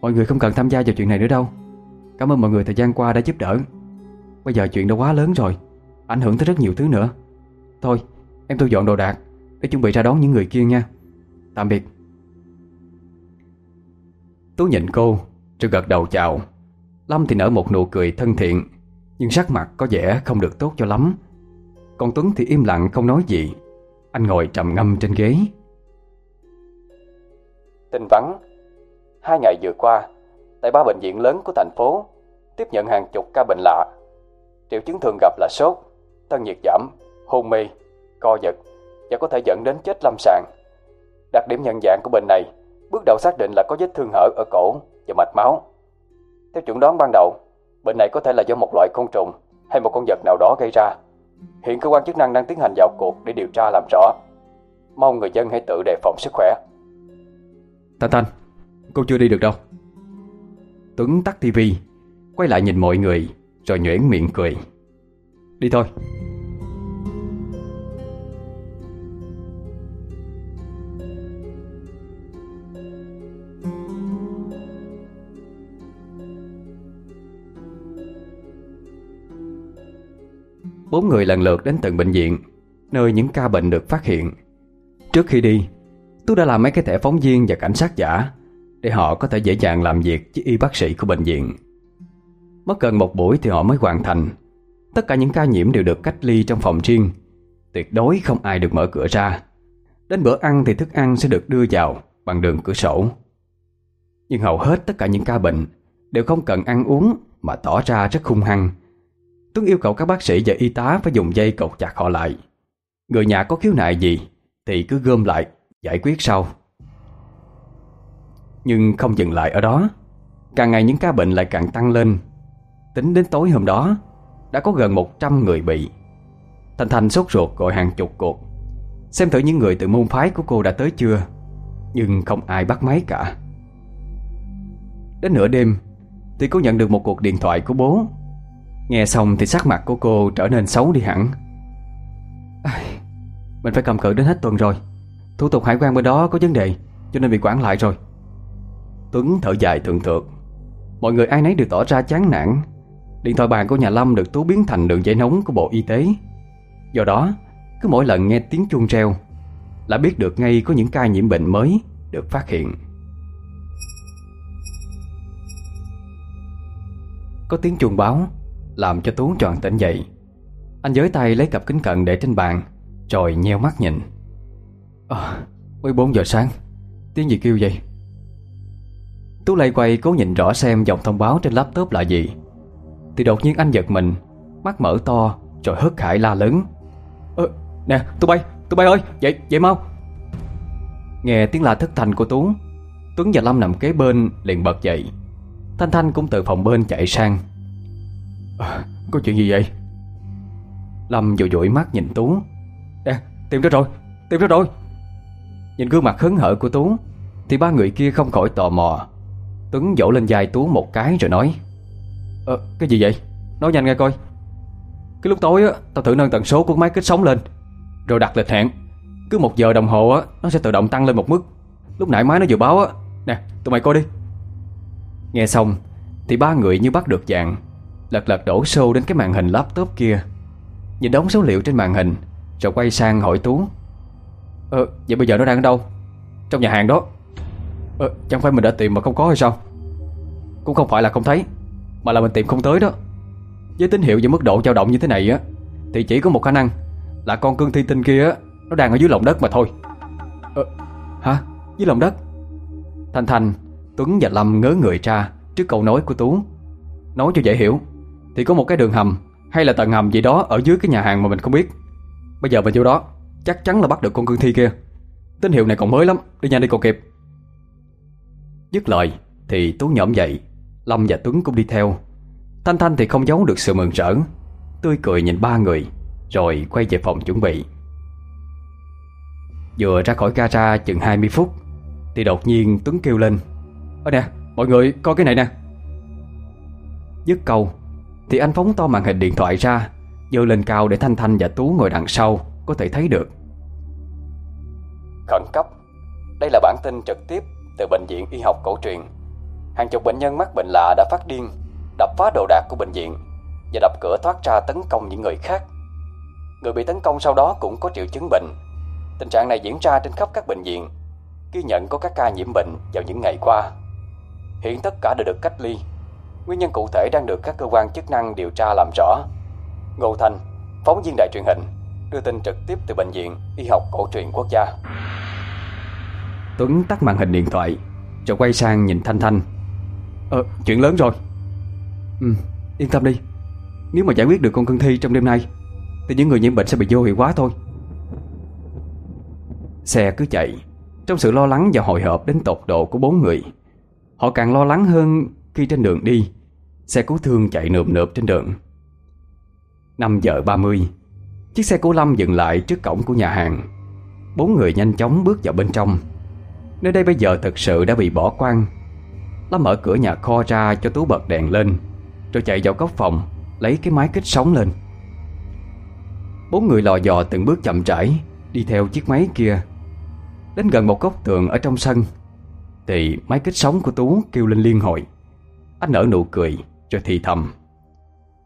Mọi người không cần tham gia vào chuyện này nữa đâu. Cảm ơn mọi người thời gian qua đã giúp đỡ. Bây giờ chuyện đã quá lớn rồi, Ảnh hưởng tới rất nhiều thứ nữa. Thôi, em tôi dọn đồ đạc, Để chuẩn bị ra đón những người kia nha. Tạm biệt. Tú nhìn cô, Rồi gật đầu chào. Lâm thì nở một nụ cười thân thiện, Nhưng sắc mặt có vẻ không được tốt cho lắm. Còn Tuấn thì im lặng không nói gì. Anh ngồi trầm ngâm trên ghế. Tình vắng Hai ngày vừa qua Tại ba bệnh viện lớn của thành phố Tiếp nhận hàng chục ca bệnh lạ. Triệu chứng thường gặp là sốt Thân nhiệt giảm, hôn mê, co giật Và có thể dẫn đến chết lâm sàng. Đặc điểm nhận dạng của bệnh này Bước đầu xác định là có vết thương hở ở cổ và mạch máu. Theo chuẩn đoán ban đầu Bệnh này có thể là do một loại côn trùng Hay một con vật nào đó gây ra. Hiện cơ quan chức năng đang tiến hành vào cuộc để điều tra làm rõ. Mong người dân hãy tự đề phòng sức khỏe. Thanh Thanh Cô chưa đi được đâu. Tuấn tắt tivi, Quay lại nhìn mọi người, Rồi nhuyễn miệng cười. Đi thôi. Bốn người lần lượt đến từng bệnh viện, Nơi những ca bệnh được phát hiện. Trước khi đi Tôi đã làm mấy cái thẻ phóng viên và cảnh sát giả. Để họ có thể dễ dàng làm việc với y bác sĩ của bệnh viện. Mất gần một buổi thì họ mới hoàn thành. Tất cả những ca nhiễm đều được cách ly trong phòng riêng. Tuyệt đối không ai được mở cửa ra. Đến bữa ăn thì thức ăn sẽ được đưa vào bằng đường cửa sổ. Nhưng hầu hết tất cả những ca bệnh Đều không cần ăn uống mà tỏ ra rất hung hăng. Tuấn yêu cầu các bác sĩ và y tá phải dùng dây cột chặt họ lại. Người nhà có khiếu nại gì Thì cứ gom lại, Giải quyết sau. Nhưng không dừng lại ở đó. Càng ngày những ca bệnh lại càng tăng lên. Tính đến tối hôm đó, Đã có gần 100 người bị. Thành Thành sốt ruột gọi hàng chục cuộc. Xem thử những người từ môn phái của cô đã tới chưa. Nhưng không ai bắt máy cả. Đến nửa đêm, Thì cô nhận được một cuộc điện thoại của bố. Nghe xong thì sắc mặt của cô trở nên xấu đi hẳn. Mình phải cầm cự đến hết tuần rồi. Thủ tục hải quan bên đó có vấn đề, Cho nên bị quản lại rồi. Tuấn thở dài thường thượt. Mọi người ai nấy đều tỏ ra chán nản. Điện thoại bàn của nhà Lâm được Tú biến thành đường dây nóng của Bộ Y tế. Do đó Cứ mỗi lần nghe tiếng chuông treo Là biết được ngay có những ca nhiễm bệnh mới Được phát hiện. Có tiếng chuông báo Làm cho Tú tròn tỉnh dậy. Anh giới tay lấy cặp kính cận để trên bàn Rồi nheo mắt nhìn. Ờ, à, 14 giờ sáng. Tiếng gì kêu vậy? Tú lây quay cố nhìn rõ xem dòng thông báo trên laptop là gì. Thì đột nhiên anh giật mình Mắt mở to Rồi hớt hải la lớn. Ơ, nè, Tú bay, Tú bay ơi, dậy, dậy mau. Nghe tiếng la thất thanh của Tú Tuấn và Lâm nằm kế bên liền bật dậy. Thanh Thanh cũng từ phòng bên chạy sang. À, Có chuyện gì vậy? Lâm dụi dụi mắt nhìn Tú. Nè, tìm ra rồi, tìm ra rồi. Nhìn gương mặt hớn hở của Tú Thì ba người kia không khỏi tò mò. Tuấn vỗ lên vai Tú một cái rồi nói Ờ, cái gì vậy? Nói nhanh nghe coi. Cái lúc tối á, tao thử nâng tần số của máy kích sống lên Rồi đặt lịch hẹn. Cứ một giờ đồng hồ á, nó sẽ tự động tăng lên một mức. Lúc nãy máy nó vừa báo á Nè, tụi mày coi đi. Nghe xong Thì ba người như bắt được dạng Lật lật đổ xô đến cái màn hình laptop kia. Nhìn đống số liệu trên màn hình Rồi quay sang hỏi Tú Ờ, vậy bây giờ nó đang ở đâu? Trong nhà hàng đó. Ờ, chẳng phải mình đã tìm mà không có hay sao? Cũng không phải là không thấy Mà là mình tìm không tới đó Với tín hiệu và mức độ dao động như thế này á Thì chỉ có một khả năng Là con cương thi tinh kia á Nó đang ở dưới lòng đất mà thôi Ờ, hả? Dưới lòng đất? Thanh Thanh, Tuấn và Lâm ngớ người ra Trước câu nói của Tú Nói cho dễ hiểu Thì có một cái đường hầm Hay là tầng hầm gì đó ở dưới cái nhà hàng mà mình không biết Bây giờ mình vô đó Chắc chắn là bắt được con cương thi kia Tín hiệu này còn mới lắm Đi nhanh đi còn kịp Dứt lời, thì Tú nhõm dậy. Lâm và Tuấn cũng đi theo. Thanh Thanh thì không giấu được sự mừng rỡ. Tươi cười nhìn ba người, Rồi quay về phòng chuẩn bị. Vừa ra khỏi gara chừng 20 phút, Thì đột nhiên Tuấn kêu lên. Ơ nè, mọi người coi cái này nè. Dứt câu, Thì anh phóng to màn hình điện thoại ra Dơ lên cao để Thanh Thanh và Tú ngồi đằng sau, Có thể thấy được. Khẩn cấp. Đây là bản tin trực tiếp từ Bệnh viện Y học cổ truyền. Hàng chục bệnh nhân mắc bệnh lạ đã phát điên Đập phá đồ đạc của bệnh viện Và đập cửa thoát ra tấn công những người khác. Người bị tấn công sau đó cũng có triệu chứng bệnh. Tình trạng này diễn ra trên khắp các bệnh viện Ghi nhận có các ca nhiễm bệnh vào những ngày qua. Hiện tất cả đều được cách ly. Nguyên nhân cụ thể đang được các cơ quan chức năng điều tra làm rõ. Ngô Thanh, phóng viên đài truyền hình Đưa tin trực tiếp từ Bệnh viện Y học cổ truyền quốc gia. Tuấn tắt màn hình điện thoại Rồi quay sang nhìn Thanh Thanh. Ờ, chuyện lớn rồi. Ừ, yên tâm đi. Nếu mà giải quyết được con cưng thi trong đêm nay Thì những người nhiễm bệnh sẽ bị vô hiệu quá thôi. Xe cứ chạy. Trong sự lo lắng và hồi hộp đến tột độ của bốn người Họ càng lo lắng hơn khi trên đường đi Xe cứu thương chạy nượm nượp trên đường. 5 giờ 30 Chiếc xe của Lâm dừng lại trước cổng của nhà hàng. Bốn người nhanh chóng bước vào bên trong. Nơi đây bây giờ thật sự đã bị bỏ quang. Nó mở cửa nhà kho ra cho Tú bật đèn lên, Rồi chạy vào góc phòng, Lấy cái máy kích sóng lên. Bốn người lò dò từng bước chậm rãi, Đi theo chiếc máy kia. Đến gần một góc tường ở trong sân, Thì máy kích sóng của Tú kêu lên liên hồi. Anh nở nụ cười, Rồi thì thầm.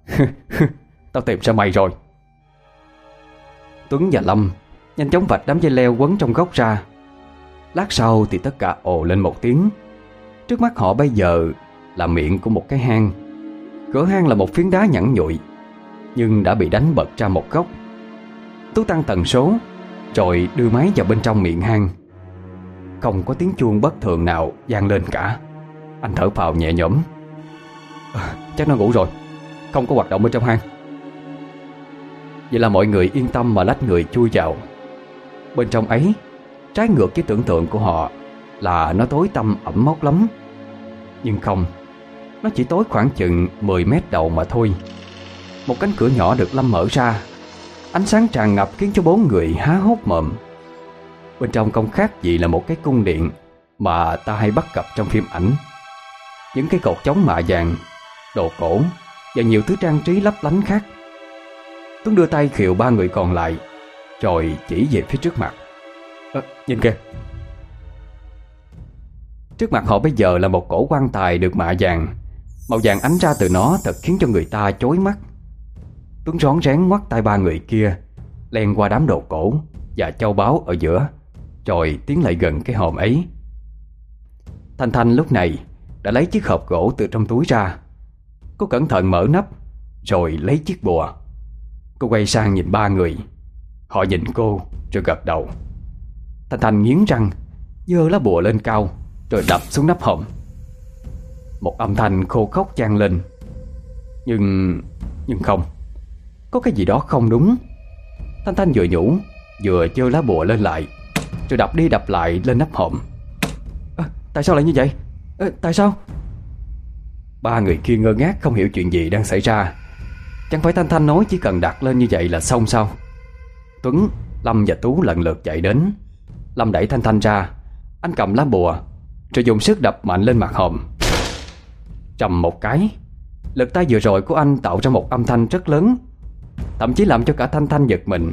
Tao tìm ra mày rồi? Tuấn và Lâm Nhanh chóng vạch đám dây leo quấn trong góc ra. Lát sau thì tất cả ồ lên một tiếng. Trước mắt họ bây giờ Là miệng của một cái hang. Cửa hang là một phiến đá nhẵn nhụi Nhưng đã bị đánh bật ra một góc. Tú tăng tần số Rồi đưa máy vào bên trong miệng hang. Không có tiếng chuông bất thường nào vang lên cả. Anh thở phào nhẹ nhõm. À, Chắc nó ngủ rồi. Không có hoạt động bên trong hang. Vậy là mọi người yên tâm mà lách người chui vào. Bên trong ấy Trái ngược với tưởng tượng của họ Là nó tối tăm ẩm mốc lắm. Nhưng không, Nó chỉ tối khoảng chừng 10 mét đầu mà thôi. Một cánh cửa nhỏ được Lâm mở ra. Ánh sáng tràn ngập khiến cho bốn người há hốc mồm. Bên trong không khác gì là một cái cung điện Mà ta hay bắt gặp trong phim ảnh. Những cái cột chống mạ vàng Đồ cổ Và nhiều thứ trang trí lấp lánh khác. Tuấn đưa tay khiệu ba người còn lại, Rồi chỉ về phía trước mặt à, Nhìn kìa. Trước mặt họ bây giờ là một cổ quan tài được mạ vàng. Màu vàng ánh ra từ nó thật khiến cho người ta chối mắt. Tuấn rón rén ngoắt tay ba người kia Len qua đám đồ cổ Và châu báu ở giữa Rồi tiến lại gần cái hòm ấy. Thanh Thanh lúc này Đã lấy chiếc hộp gỗ từ trong túi ra. Cô cẩn thận mở nắp Rồi lấy chiếc bùa. Cô quay sang nhìn ba người. Họ nhìn cô rồi gật đầu. Thanh Thanh nghiến răng Dơ lá bùa lên cao Rồi đập xuống nắp hòm Một âm thanh khô khóc chan lên. Nhưng... Nhưng không Có cái gì đó không đúng. Thanh Thanh vừa nhủ Vừa dơ lá bùa lên lại Rồi đập đi đập lại lên nắp hòm à, Tại sao lại như vậy? À, Tại sao? Ba người kia ngơ ngác không hiểu chuyện gì đang xảy ra. Chẳng phải Thanh Thanh nói chỉ cần đặt lên như vậy là xong sao? Tuấn, Lâm và Tú lần lượt chạy đến. Lâm đẩy Thanh Thanh ra. Anh cầm lá bùa Rồi dùng sức đập mạnh lên mặt hòm. Trầm một cái Lực tay vừa rồi của anh tạo ra một âm thanh rất lớn Thậm chí làm cho cả Thanh Thanh giật mình.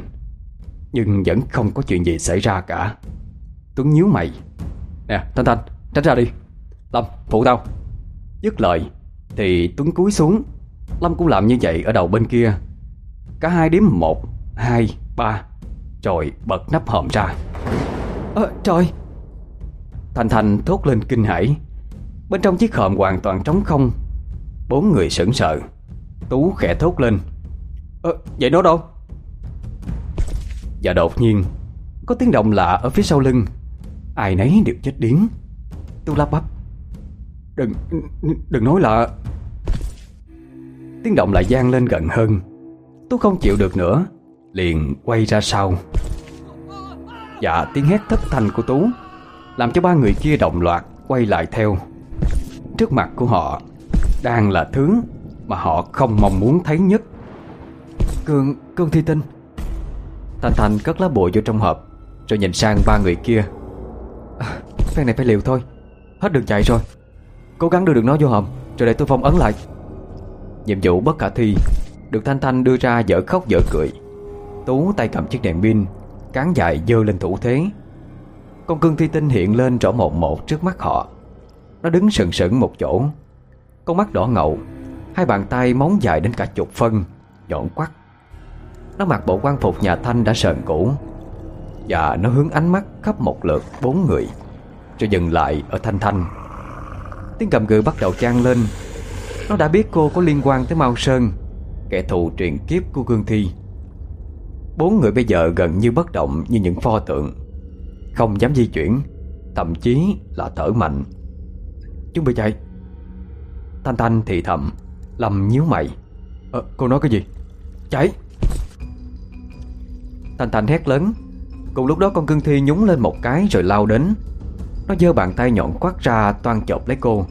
Nhưng vẫn không có chuyện gì xảy ra cả. Tuấn nhíu mày. Nè Thanh Thanh tránh ra đi. Lâm phụ tao. Dứt lời Thì Tuấn cúi xuống. Lâm cũng làm như vậy ở đầu bên kia. Cả hai đếm một, hai, ba Rồi bật nắp hòm ra. Ơ trời. Thành Thành thốt lên kinh hãi. Bên trong chiếc hòm hoàn toàn trống không Bốn người sững sờ. Tú khẽ thốt lên. Ơ vậy nó đâu? Và đột nhiên Có tiếng động lạ ở phía sau lưng. Ai nấy đều chết điếng. Tú lắp bắp. Đừng, đừng nói là Tiếng động lại gian lên gần hơn. Tú không chịu được nữa Liền quay ra sau Dạ tiếng hét thất thanh của Tú Làm cho ba người kia động loạt Quay lại theo. Trước mặt của họ Đang là thứ Mà họ không mong muốn thấy nhất. Cương, cương thi tinh. Thành Thành cất lá bùa vô trong hộp Rồi nhìn sang ba người kia. À, Phen này phải liều thôi Hết đường chạy rồi. Cố gắng đưa được nó vô hòm Rồi để tôi phong ấn lại. Nhiệm vụ bất khả thi Được Thanh Thanh đưa ra dở khóc dở cười. Tú tay cầm chiếc đèn pin Cán dài dơ lên thủ thế. Con cương thi tinh hiện lên rõ một một trước mắt họ. Nó đứng sừng sững một chỗ. Con mắt đỏ ngầu, Hai bàn tay móng dài đến cả chục phân, Nhọn quắt Nó mặc bộ quan phục nhà Thanh đã sờn cũ. Và nó hướng ánh mắt khắp một lượt bốn người, Rồi dừng lại ở Thanh Thanh. Tiếng cầm gừ bắt đầu trang lên. Nó đã biết cô có liên quan tới Mao Sơn, Kẻ thù truyền kiếp của Cương Thi. Bốn người bây giờ gần như bất động như những pho tượng. Không dám di chuyển Thậm chí là thở mạnh. Chúng bị chạy Thanh Thanh thì thầm Lâm nhíu mày. À, Cô nói cái gì? Chạy Thanh Thanh hét lớn. Cùng lúc đó con cưng thi nhúng lên một cái rồi lao đến. Nó giơ bàn tay nhọn quát ra toan chộp lấy cô.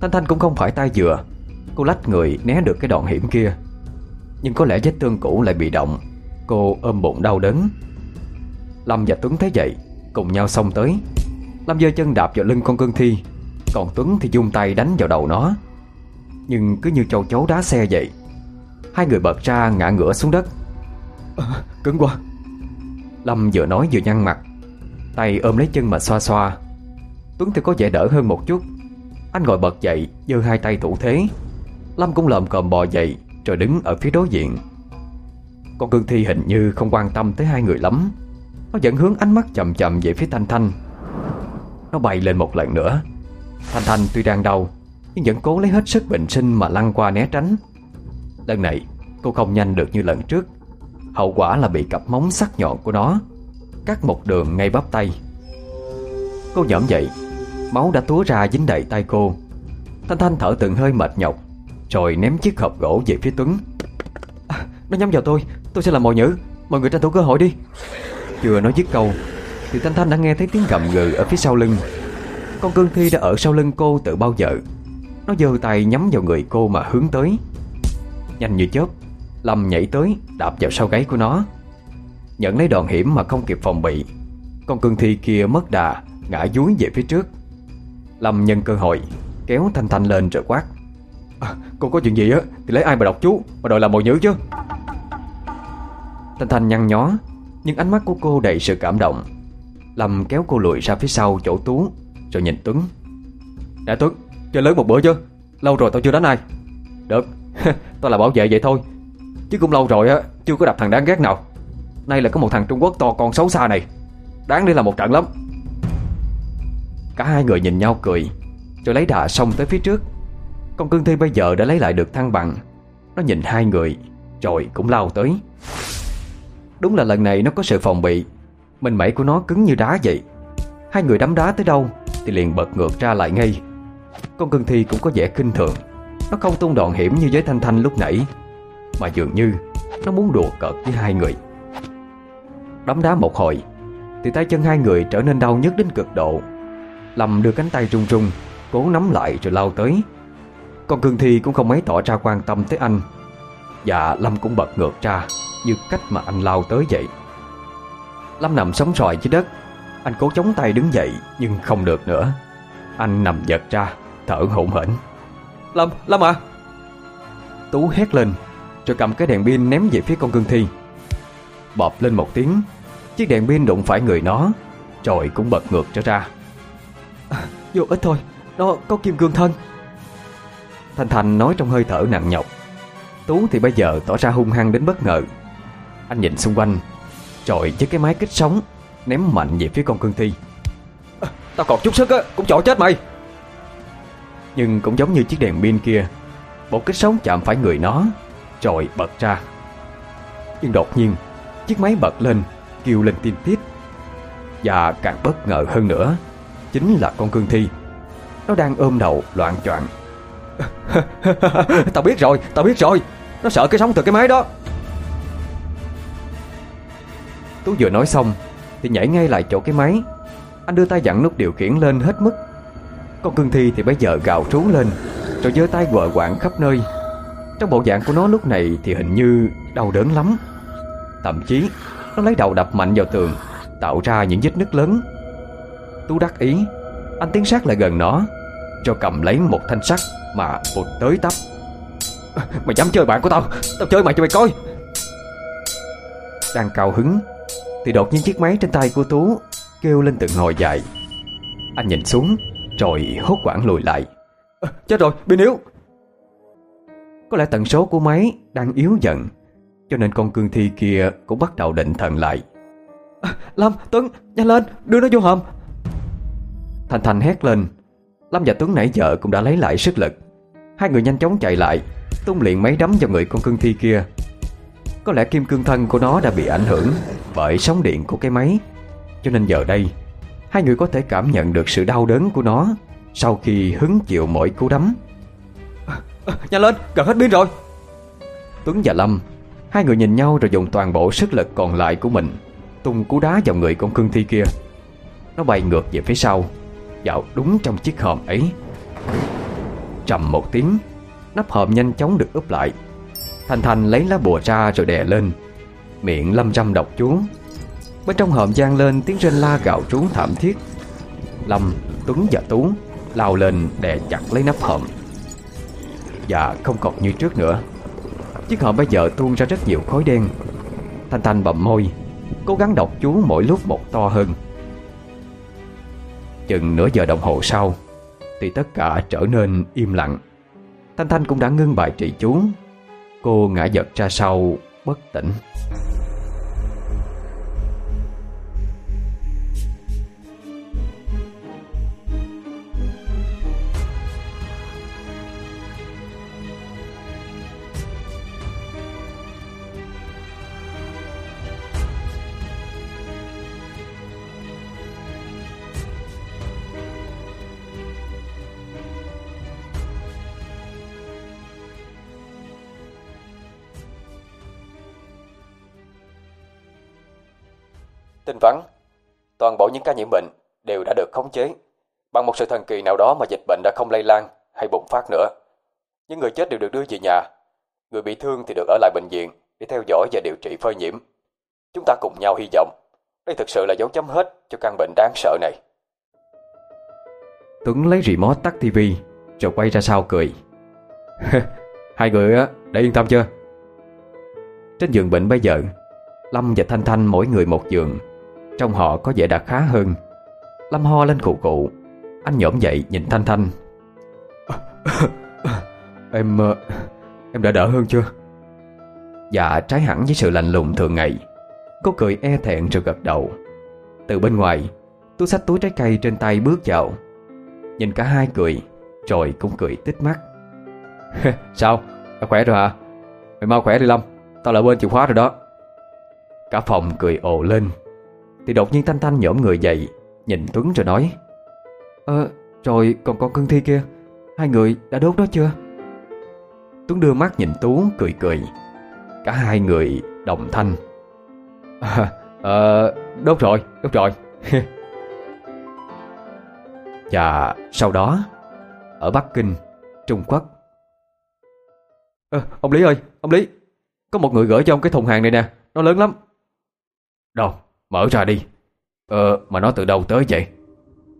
Thanh Thanh cũng không phải tay dừa Cô lách người né được cái đoạn hiểm kia. Nhưng có lẽ vết thương cũ lại bị động. Cô ôm bụng đau đớn. Lâm và Tuấn thấy vậy Cùng nhau xông tới. Lâm giơ chân đạp vào lưng con cưng thi Còn Tuấn thì dung tay đánh vào đầu nó. Nhưng cứ như châu chấu đá xe vậy Hai người bật ra ngã ngửa xuống đất. À, Cứng quá. Lâm vừa nói vừa nhăn mặt Tay ôm lấy chân mà xoa xoa. Tuấn thì có vẻ đỡ hơn một chút. Anh ngồi bật dậy giơ hai tay thủ thế. Lâm cũng lợm còm bò dậy Rồi đứng ở phía đối diện con cương thi hình như không quan tâm tới hai người lắm. Nó vẫn hướng ánh mắt chậm chậm về phía Thanh Thanh. Nó bay lên một lần nữa. Thanh Thanh tuy đang đau Nhưng vẫn cố lấy hết sức bình sinh mà lăn qua né tránh. Lần này cô không nhanh được như lần trước. Hậu quả là bị cặp móng sắc nhọn của nó Cắt một đường ngay bắp tay. Cô nhõm dậy Máu đã túa ra dính đầy tay cô. Thanh Thanh thở từng hơi mệt nhọc Rồi ném chiếc hộp gỗ về phía Tuấn. À, Nó nhắm vào tôi Tôi sẽ làm mồi nhữ Mọi người tranh thủ cơ hội đi. Chưa nói dứt câu Thì Thanh Thanh đã nghe thấy tiếng gầm gừ ở phía sau lưng. Con cương thi đã ở sau lưng cô từ bao giờ? Nó giơ tay nhắm vào người cô mà hướng tới. Nhanh như chớp Lâm nhảy tới đạp vào sau gáy của nó. Nhận lấy đòn hiểm mà không kịp phòng bị Con cương thi kia mất đà Ngã dúi về phía trước. Lâm nhân cơ hội Kéo Thanh Thanh lên rồi quát. À, Cô có chuyện gì á? Thì lấy ai mà đọc chú Mà đòi làm mồi nhữ chứ? Thanh Thanh nhăn nhó, Nhưng ánh mắt của cô đầy sự cảm động. Lâm kéo cô lùi ra phía sau chỗ Tú, Rồi nhìn Tuấn. Đã Tuấn, Chơi lớn một bữa chứ Lâu rồi tao chưa đánh ai. Được, Tao là bảo vệ vậy thôi, Chứ cũng lâu rồi á, Chưa có đập thằng đáng ghét nào. Nay là có một thằng Trung Quốc to con xấu xa này, Đáng để là một trận lắm. Cả hai người nhìn nhau cười, Rồi lấy đà xông tới phía trước. Con cương thi bây giờ đã lấy lại được thăng bằng. Nó nhìn hai người, Rồi cũng lao tới. Đúng là lần này nó có sự phòng bị. Mình mẩy của nó cứng như đá vậy. Hai người đấm đá tới đâu Thì liền bật ngược ra lại ngay. Con cương thi cũng có vẻ kinh thường. Nó không tung đòn hiểm như với Thanh Thanh lúc nãy, Mà dường như Nó muốn đùa cợt với hai người. Đấm đá một hồi, Thì tay chân hai người trở nên đau nhức đến cực độ. Lâm đưa cánh tay run run, Cố nắm lại rồi lao tới. Con cương thi cũng không mấy tỏ ra quan tâm tới anh, Và Lâm cũng bật ngược ra. Như cách mà anh lao tới vậy. Lâm nằm sóng sòi dưới đất. Anh cố chống tay đứng dậy Nhưng không được nữa. Anh nằm giật ra Thở hổn hển. Lâm, Lâm à! Tú hét lên Rồi cầm cái đèn pin ném về phía con cương thi. Bọp lên một tiếng Chiếc đèn pin đụng phải người nó Rồi cũng bật ngược trở ra. À, Vô ít thôi Nó có kim cương thân. Thanh Thành nói trong hơi thở nặng nhọc. Tú thì bây giờ tỏ ra hung hăng đến bất ngờ Anh nhìn xung quanh. Rồi với cái máy kích sóng Ném mạnh về phía con cương thi. À, Tao còn chút sức á Cũng chọi chết mày. Nhưng cũng giống như chiếc đèn pin kia Một kích sóng chạm phải người nó Rồi bật ra. Nhưng đột nhiên Chiếc máy bật lên Kêu lên tin tít. Và càng bất ngờ hơn nữa Chính là con cương thi. Nó đang ôm đầu loạn choạng. Tao biết rồi Tao biết rồi. Nó sợ cái sóng từ cái máy đó Tú vừa nói xong Thì nhảy ngay lại chỗ cái máy. Anh đưa tay dặn nút điều khiển lên hết mức. Con cương thi thì bây giờ gào trú lên, Rồi giơ tay quờ quạng khắp nơi. Trong bộ dạng của nó lúc này Thì hình như đau đớn lắm. Thậm chí, nó lấy đầu đập mạnh vào tường, Tạo ra những vết nứt lớn. Tú đắc ý, Anh tiến sát lại gần nó, Cho cầm lấy một thanh sắt Mà vụt tới tấp. Mày dám chơi bạn của tao Tao chơi mày cho mày coi. Đang cao hứng thì đột nhiên chiếc máy trên tay của Tú Kêu lên từng hồi dài Anh nhìn xuống Rồi hốt quảng lùi lại. À, Chết rồi, pin yếu Có lẽ tần số của máy đang yếu dần cho nên con cương thi kia cũng bắt đầu định thần lại. À, Lâm, Tuấn, nhanh lên, đưa nó vô hòm Thành Thành hét lên. Lâm và Tuấn nãy giờ cũng đã lấy lại sức lực. Hai người nhanh chóng chạy lại Tung liền mấy đấm vào người con cưng thi kia Có lẽ kim cương thân của nó đã bị ảnh hưởng Bởi sóng điện của cái máy. Cho nên giờ đây Hai người có thể cảm nhận được sự đau đớn của nó Sau khi hứng chịu mỗi cú đấm. À, à, Nhanh lên, gần hết pin rồi. Tuấn và Lâm Hai người nhìn nhau rồi dùng toàn bộ sức lực còn lại của mình Tung cú đá vào người con cưng thi kia. Nó bay ngược về phía sau Vào đúng trong chiếc hòm ấy. Trầm một tiếng Nắp hòm nhanh chóng được úp lại Thành Thành lấy lá bùa ra rồi đè lên. Miệng lâm râm độc chú. Bên trong hòm gian lên tiếng rên la gạo trú thảm thiết. Lâm, Tuấn và Tú lao lên đè chặt lấy nắp hòm. Và không còn như trước nữa. Chiếc hòm bây giờ tuôn ra rất nhiều khói đen. Thanh Thanh bậm môi Cố gắng đọc chú mỗi lúc một to hơn. Chừng nửa giờ đồng hồ sau Thì tất cả trở nên im lặng. Thanh Thanh cũng đã ngưng bài trị chú. Cô ngã giật ra sau bất tỉnh. Vắng, toàn bộ những ca nhiễm bệnh đều đã được khống chế. Bằng một sự thần kỳ nào đó mà dịch bệnh đã không lây lan hay bùng phát nữa. Những người chết đều được đưa về nhà, người bị thương thì được ở lại bệnh viện để theo dõi và điều trị phơi nhiễm. Chúng ta cùng nhau hy vọng, đây thực sự là dấu chấm hết cho căn bệnh đáng sợ này. Tuấn lấy remote tắt tivi rồi quay ra sau cười. Hai người đã yên tâm chưa? Trên giường bệnh bây giờ, Lâm và Thanh Thanh mỗi người một giường trong họ có vẻ đã khá hơn. Lâm ho lên cụ cụ. Anh nhổm dậy nhìn Thanh Thanh. Em ờ, Em đã đỡ hơn chưa? Dạ trái hẳn với sự lạnh lùng thường ngày. Cô cười e thẹn rồi gật đầu. Từ bên ngoài Tôi xách túi trái cây trên tay bước vào. Nhìn cả hai cười Rồi cũng cười tích mắt. Sao? Đã khỏe rồi hả? Mày mau khỏe đi Lâm. Tao lại bên chìa khóa rồi đó. Cả phòng cười ồ lên thì đột nhiên Thanh Thanh nhổm người dậy Nhìn Tuấn rồi nói Ờ rồi còn con cưng thi kia Hai người đã đốt đó chưa? Tuấn đưa mắt nhìn Tú cười cười. Cả hai người đồng thanh. À, Ờ đốt rồi Đốt rồi. Và sau đó Ở Bắc Kinh Trung Quốc. À, Ông Lý ơi Ông Lý Có một người gửi cho ông cái thùng hàng này nè Nó lớn lắm. Đâu? Mở ra đi. Ờ mà nó từ đâu tới vậy?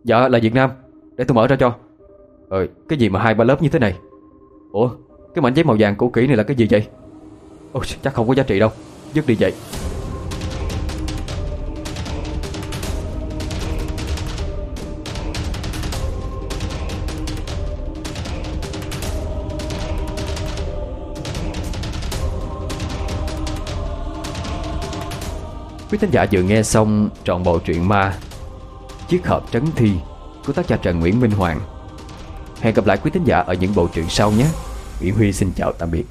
Dạ là Việt Nam. Để tôi mở ra cho. Ờ cái gì mà hai ba lớp như thế này? Ủa, cái mảnh giấy màu vàng cũ kỹ này là cái gì vậy? Ôi, chắc không có giá trị đâu. Dứt đi vậy. Quý thính giả vừa nghe xong trọn bộ truyện ma, Chiếc hộp trấn thi của tác giả Trần Nguyễn Minh Hoàng. Hẹn gặp lại quý thính giả ở những bộ truyện sau nhé. Nguyễn Huy xin chào tạm biệt.